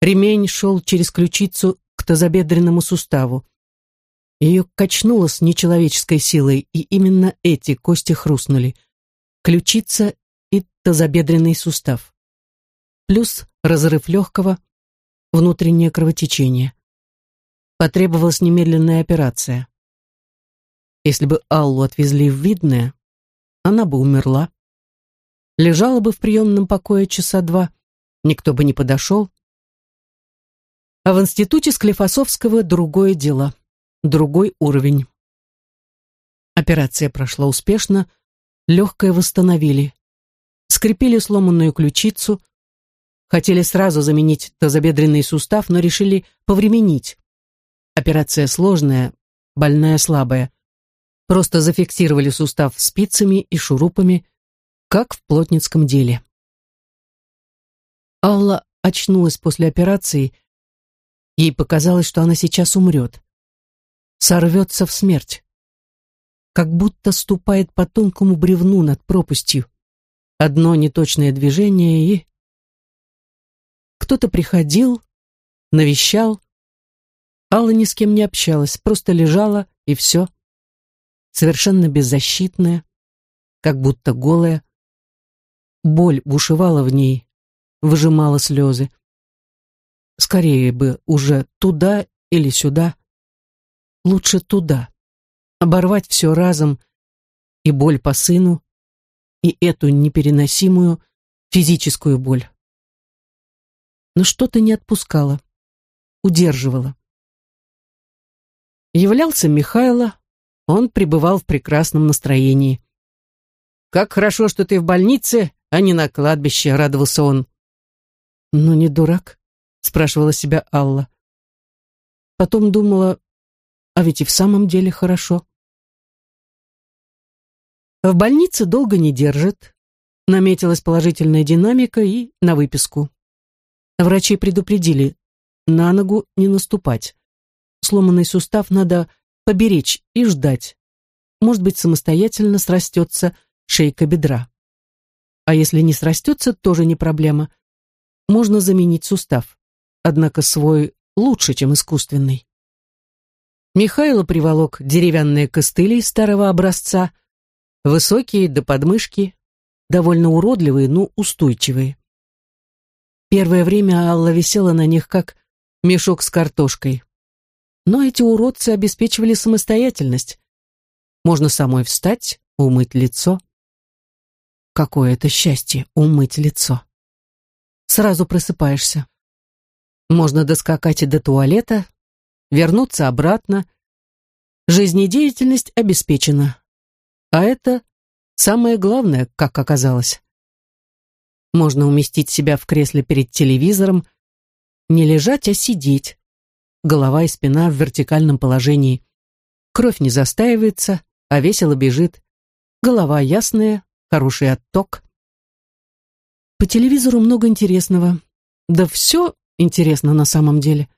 Speaker 1: ремень шел через ключицу к тазобедренному суставу. Ее качнуло с нечеловеческой силой, и именно эти кости хрустнули. Ключица и тазобедренный сустав. Плюс разрыв легкого, внутреннее кровотечение. Потребовалась немедленная операция. Если бы Аллу отвезли в Видное, она бы умерла. Лежала бы в приемном покое часа два, никто бы не подошел. А в институте Склифосовского другое дело другой уровень. Операция прошла успешно, легкое восстановили. Скрепили сломанную ключицу, хотели сразу заменить тазобедренный сустав, но решили повременить. Операция сложная, больная слабая. Просто зафиксировали сустав спицами и шурупами, как в плотницком деле. Алла очнулась после операции, ей показалось, что она сейчас умрет. Сорвется в смерть. Как будто ступает по тонкому бревну над пропастью. Одно неточное движение и... Кто-то приходил, навещал. Алла ни с кем не общалась, просто лежала, и все. Совершенно беззащитная, как будто голая. Боль бушевала в ней, выжимала слезы. Скорее бы уже туда или сюда. Лучше туда. Оборвать все разом, и боль по сыну, и эту непереносимую физическую боль. Но что-то не отпускало, удерживало. Являлся Михайло, он пребывал в прекрасном настроении. «Как хорошо, что ты в больнице, а не на кладбище», — радовался он. «Ну, не дурак?» — спрашивала себя Алла. Потом думала, а ведь и в самом деле хорошо. В больнице долго не держит. Наметилась положительная динамика и на выписку. Врачи предупредили, на ногу не наступать. Сломанный сустав надо поберечь и ждать. Может быть, самостоятельно срастется шейка бедра. А если не срастется, тоже не проблема можно заменить сустав, однако свой лучше, чем искусственный. Михайло приволок деревянные костыли старого образца, высокие до подмышки, довольно уродливые, но устойчивые. Первое время Алла висела на них, как мешок с картошкой. Но эти уродцы обеспечивали самостоятельность. Можно самой встать, умыть лицо. Какое это счастье — умыть лицо сразу просыпаешься. Можно доскакать и до туалета, вернуться обратно. Жизнедеятельность обеспечена. А это самое главное, как оказалось. Можно уместить себя в кресле перед телевизором, не лежать, а сидеть. Голова и спина в вертикальном положении. Кровь не застаивается, а весело бежит. Голова ясная, хороший отток. По телевизору много интересного. Да все интересно на самом деле.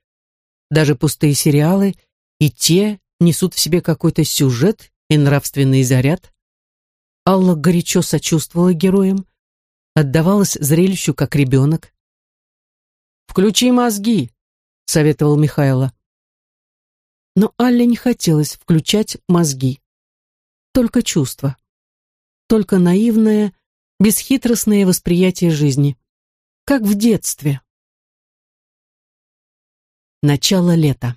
Speaker 1: Даже пустые сериалы и те несут в себе какой-то сюжет и нравственный заряд. Алла горячо сочувствовала героям, отдавалась зрелищу как ребенок. «Включи мозги», — советовал Михайло. Но Алле не хотелось включать мозги. Только чувства. Только наивное, бесхитростное восприятие жизни. Как в детстве. Начало лета.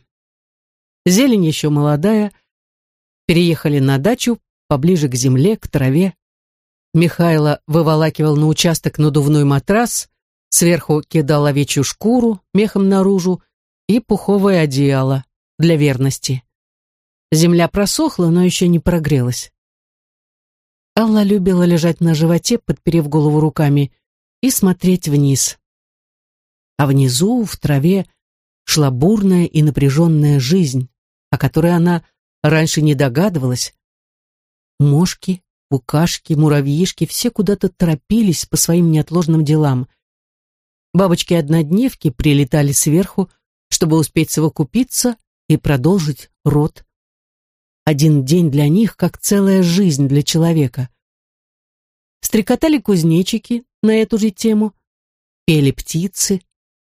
Speaker 1: Зелень еще молодая. Переехали на дачу, поближе к земле, к траве. Михайло выволакивал на участок надувной матрас, сверху кидал овечью шкуру мехом наружу и пуховое одеяло для верности. Земля просохла, но еще не прогрелась. Алла любила лежать на животе, подперев голову руками, и смотреть вниз. А внизу, в траве, шла бурная и напряженная жизнь, о которой она раньше не догадывалась. Мошки, букашки, муравьишки все куда-то торопились по своим неотложным делам. Бабочки-однодневки прилетали сверху, чтобы успеть совокупиться и продолжить род. Один день для них, как целая жизнь для человека. Стрекотали кузнечики на эту же тему, пели птицы,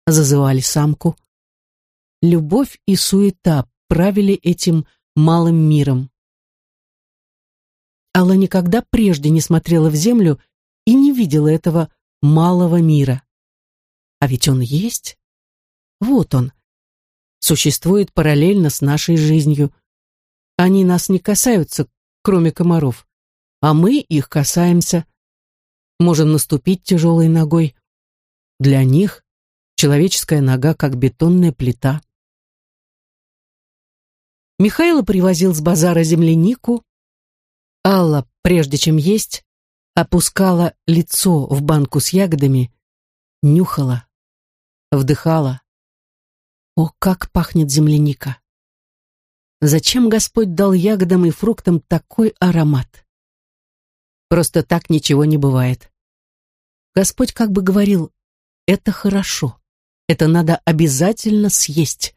Speaker 1: зазывали самку. Любовь и суета правили этим малым миром. Алла никогда прежде не смотрела в землю и не видела этого малого мира. А ведь он есть. Вот он. Существует параллельно с нашей жизнью. Они нас не касаются, кроме комаров, а мы их касаемся. Можем наступить тяжелой ногой. Для них человеческая нога как бетонная плита. Михаил привозил с базара землянику. Алла, прежде чем есть, опускала лицо в банку с ягодами, нюхала, вдыхала. О, как пахнет земляника! Зачем Господь дал ягодам и фруктам такой аромат? Просто так ничего не бывает. Господь как бы говорил, это хорошо. Это надо обязательно съесть.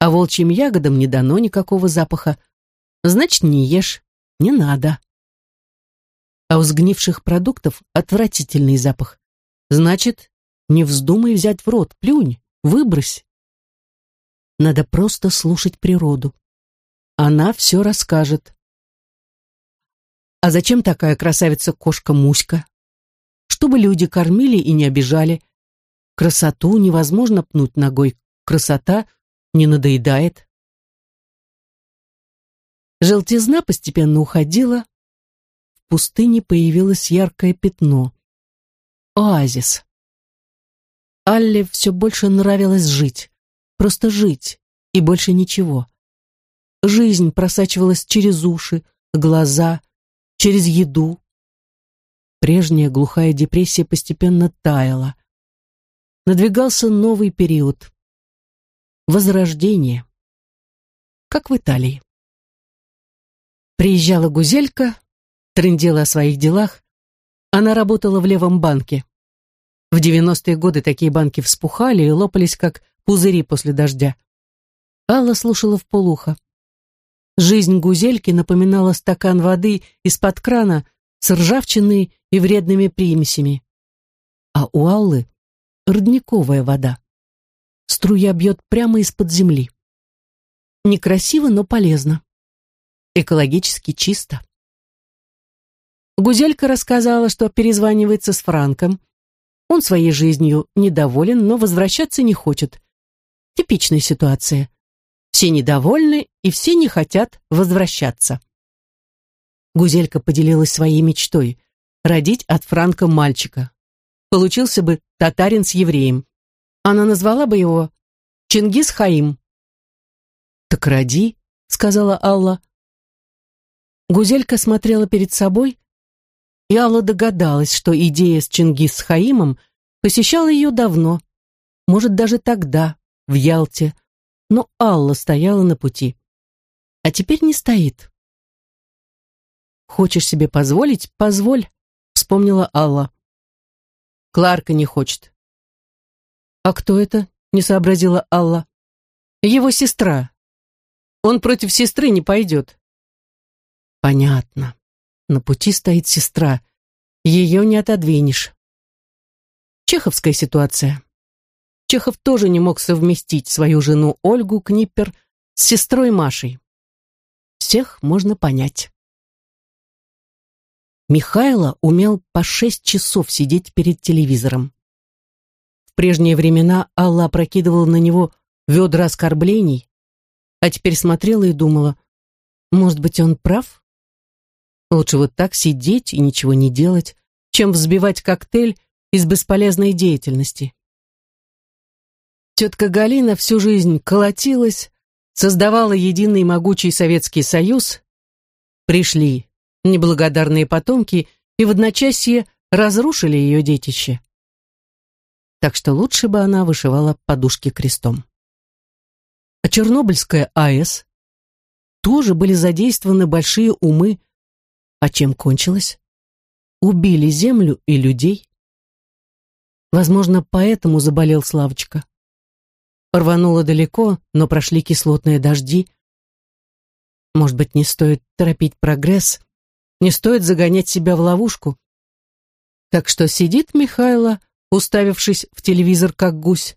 Speaker 1: А волчьим ягодам не дано никакого запаха. Значит, не ешь, не надо. А у сгнивших продуктов отвратительный запах. Значит, не вздумай взять в рот, плюнь, выбрось. Надо просто слушать природу. Она все расскажет. А зачем такая красавица-кошка Муська? Чтобы люди кормили и не обижали. Красоту невозможно пнуть ногой. Красота не надоедает. Желтизна постепенно уходила. В пустыне появилось яркое пятно. Оазис. Алле все больше нравилось жить. Просто жить. И больше ничего. Жизнь просачивалась через уши, глаза, через еду. Прежняя глухая депрессия постепенно таяла. Надвигался новый период. Возрождение. Как в Италии. Приезжала Гузелька, трындела о своих делах. Она работала в левом банке. В 90-е годы такие банки вспухали и лопались, как пузыри после дождя. Алла слушала в полухо. Жизнь гузельки напоминала стакан воды из-под крана с ржавчиной и вредными примесями. А у Аллы родниковая вода. Струя бьет прямо из-под земли. Некрасиво, но полезно. Экологически чисто. Гузелька рассказала, что перезванивается с Франком. Он своей жизнью недоволен, но возвращаться не хочет. Типичная ситуация. Все недовольны и все не хотят возвращаться. Гузелька поделилась своей мечтой – родить от Франка мальчика. Получился бы татарин с евреем. Она назвала бы его Чингис Хаим. «Так роди», — сказала Алла. Гузелька смотрела перед собой, и Алла догадалась, что идея с Чингис Хаимом посещала ее давно, может, даже тогда, в Ялте, но Алла стояла на пути. А теперь не стоит. «Хочешь себе позволить? Позволь», — вспомнила Алла. «Кларка не хочет». «А кто это?» — не сообразила Алла. «Его сестра. Он против сестры не пойдет». «Понятно. На пути стоит сестра. Ее не отодвинешь». Чеховская ситуация. Чехов тоже не мог совместить свою жену Ольгу Книппер с сестрой Машей. Всех можно понять. Михайло умел по шесть часов сидеть перед телевизором. Прежние времена Алла опрокидывала на него ведра оскорблений, а теперь смотрела и думала, может быть, он прав? Лучше вот так сидеть и ничего не делать, чем взбивать коктейль из бесполезной деятельности. Тетка Галина всю жизнь колотилась, создавала единый могучий Советский Союз. Пришли неблагодарные потомки и в одночасье разрушили ее детище. Так что лучше бы она вышивала подушки крестом. А Чернобыльская АЭС тоже были задействованы большие умы. А чем кончилось? Убили землю и людей. Возможно, поэтому заболел Славочка. Рвануло далеко, но прошли кислотные дожди. Может быть, не стоит торопить прогресс, не стоит загонять себя в ловушку. Так что сидит Михайло, уставившись в телевизор, как гусь.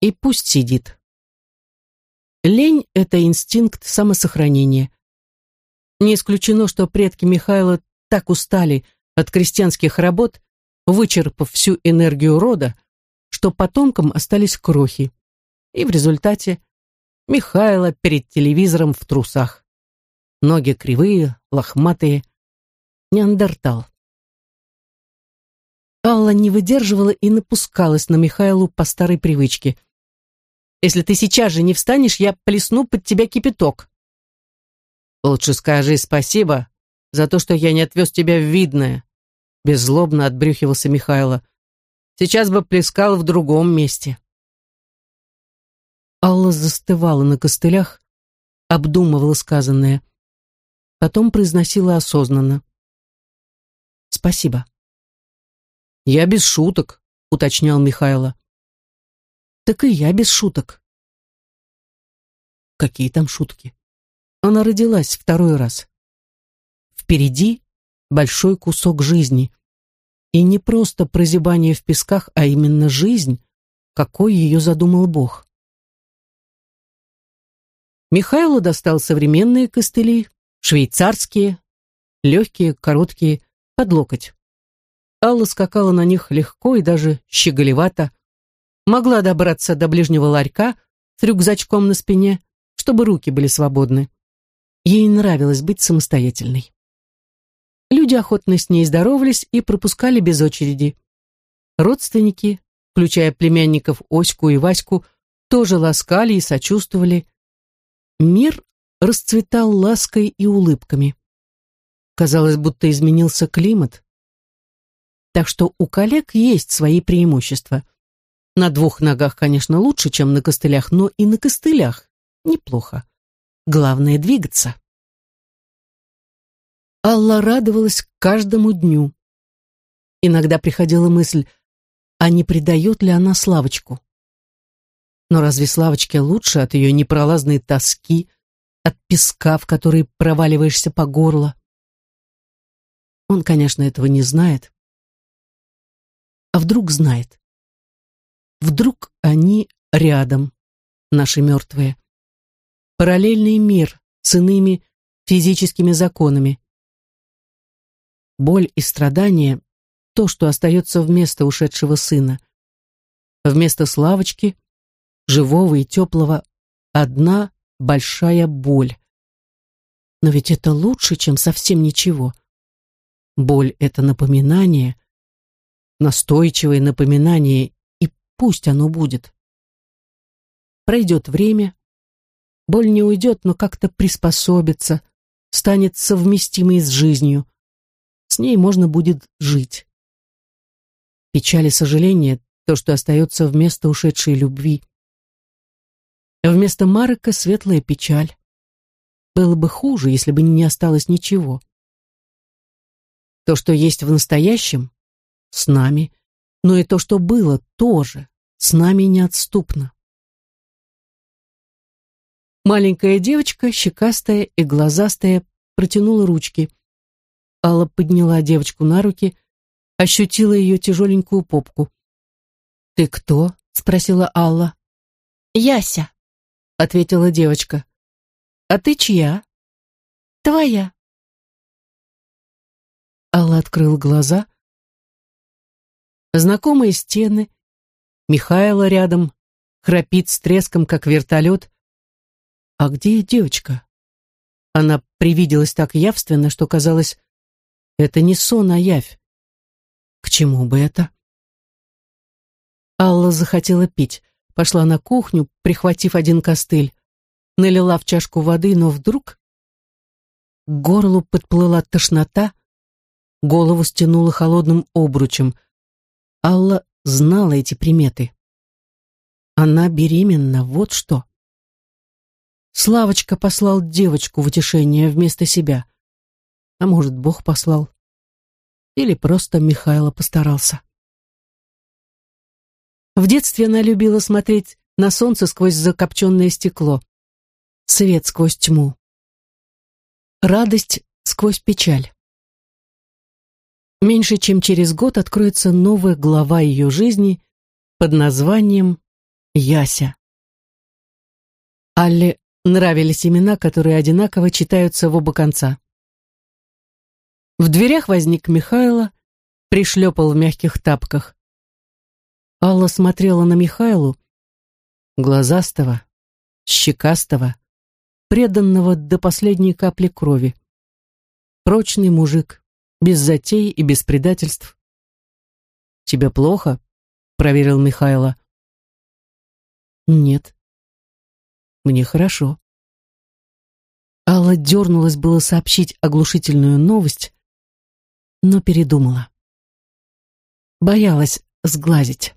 Speaker 1: И пусть сидит. Лень — это инстинкт самосохранения. Не исключено, что предки Михайла так устали от крестьянских работ, вычерпав всю энергию рода, что потомкам остались крохи. И в результате Михайло перед телевизором в трусах. Ноги кривые, лохматые. Неандертал. Алла не выдерживала и напускалась на Михайлу по старой привычке. «Если ты сейчас же не встанешь, я плесну под тебя кипяток». «Лучше скажи спасибо за то, что я не отвез тебя в Видное», беззлобно отбрюхивался Михайло. Сейчас бы плескал в другом месте. Алла застывала на костылях, обдумывала сказанное. Потом произносила осознанно. «Спасибо». «Я без шуток», — уточнял Михайло. так и я без шуток. Какие там шутки? Она родилась второй раз. Впереди большой кусок жизни. И не просто прозябание в песках, а именно жизнь, какой ее задумал Бог. Михайло достал современные костыли, швейцарские, легкие, короткие, под локоть. Алла скакала на них легко и даже щеголевато. Могла добраться до ближнего ларька с рюкзачком на спине, чтобы руки были свободны. Ей нравилось быть самостоятельной. Люди охотно с ней здоровались и пропускали без очереди. Родственники, включая племянников Оську и Ваську, тоже ласкали и сочувствовали. Мир расцветал лаской и улыбками. Казалось, будто изменился климат. Так что у коллег есть свои преимущества. На двух ногах, конечно, лучше, чем на костылях, но и на костылях неплохо. Главное — двигаться. Алла радовалась каждому дню. Иногда приходила мысль, а не предает ли она Славочку? Но разве Славочке лучше от ее непролазной тоски, от песка, в который проваливаешься по горло? Он, конечно, этого не знает. А вдруг знает? Вдруг они рядом, наши мертвые. Параллельный мир с иными физическими законами. Боль и страдание — то, что остается вместо ушедшего сына. Вместо Славочки, живого и теплого, одна большая боль. Но ведь это лучше, чем совсем ничего. Боль — это напоминание, настойчивое напоминание, и пусть оно будет. Пройдет время, боль не уйдет, но как-то приспособится, станет совместимой с жизнью с ней можно будет жить. Печаль и сожаление — то, что остается вместо ушедшей любви. Вместо Марека светлая печаль. Было бы хуже, если бы не осталось ничего. То, что есть в настоящем, с нами, но и то, что было, тоже с нами неотступно. Маленькая девочка, щекастая и глазастая, протянула ручки. Алла подняла девочку на руки, ощутила ее тяжеленькую попку. «Ты кто?» — спросила Алла. «Яся», — ответила девочка. «А ты чья?» «Твоя». Алла открыл глаза. Знакомые стены, Михайло рядом, храпит с треском, как вертолет. А где девочка? Она привиделась так явственно, что казалось, это не сон, а явь. К чему бы это? Алла захотела пить. Пошла на кухню, прихватив один костыль. Налила в чашку воды, но вдруг... К горлу подплыла тошнота, голову стянула холодным обручем. Алла знала эти приметы. Она беременна, вот что. Славочка послал девочку в утешение вместо себя. А может, Бог послал? Или просто Михайло постарался? В детстве она любила смотреть на солнце сквозь закопченное стекло, свет сквозь тьму, радость сквозь печаль. Меньше чем через год откроется новая глава ее жизни под названием Яся. Алле нравились имена, которые одинаково читаются в оба конца. В дверях возник Михайло, пришлепал в мягких тапках. Алла смотрела на Михайлу, глазастого, щекастого, преданного до последней капли крови. Прочный мужик, без затей и без предательств. «Тебе плохо?» — проверил Михайло. «Нет». «Мне хорошо». Алла дернулась было сообщить оглушительную новость, но передумала. Боялась сглазить.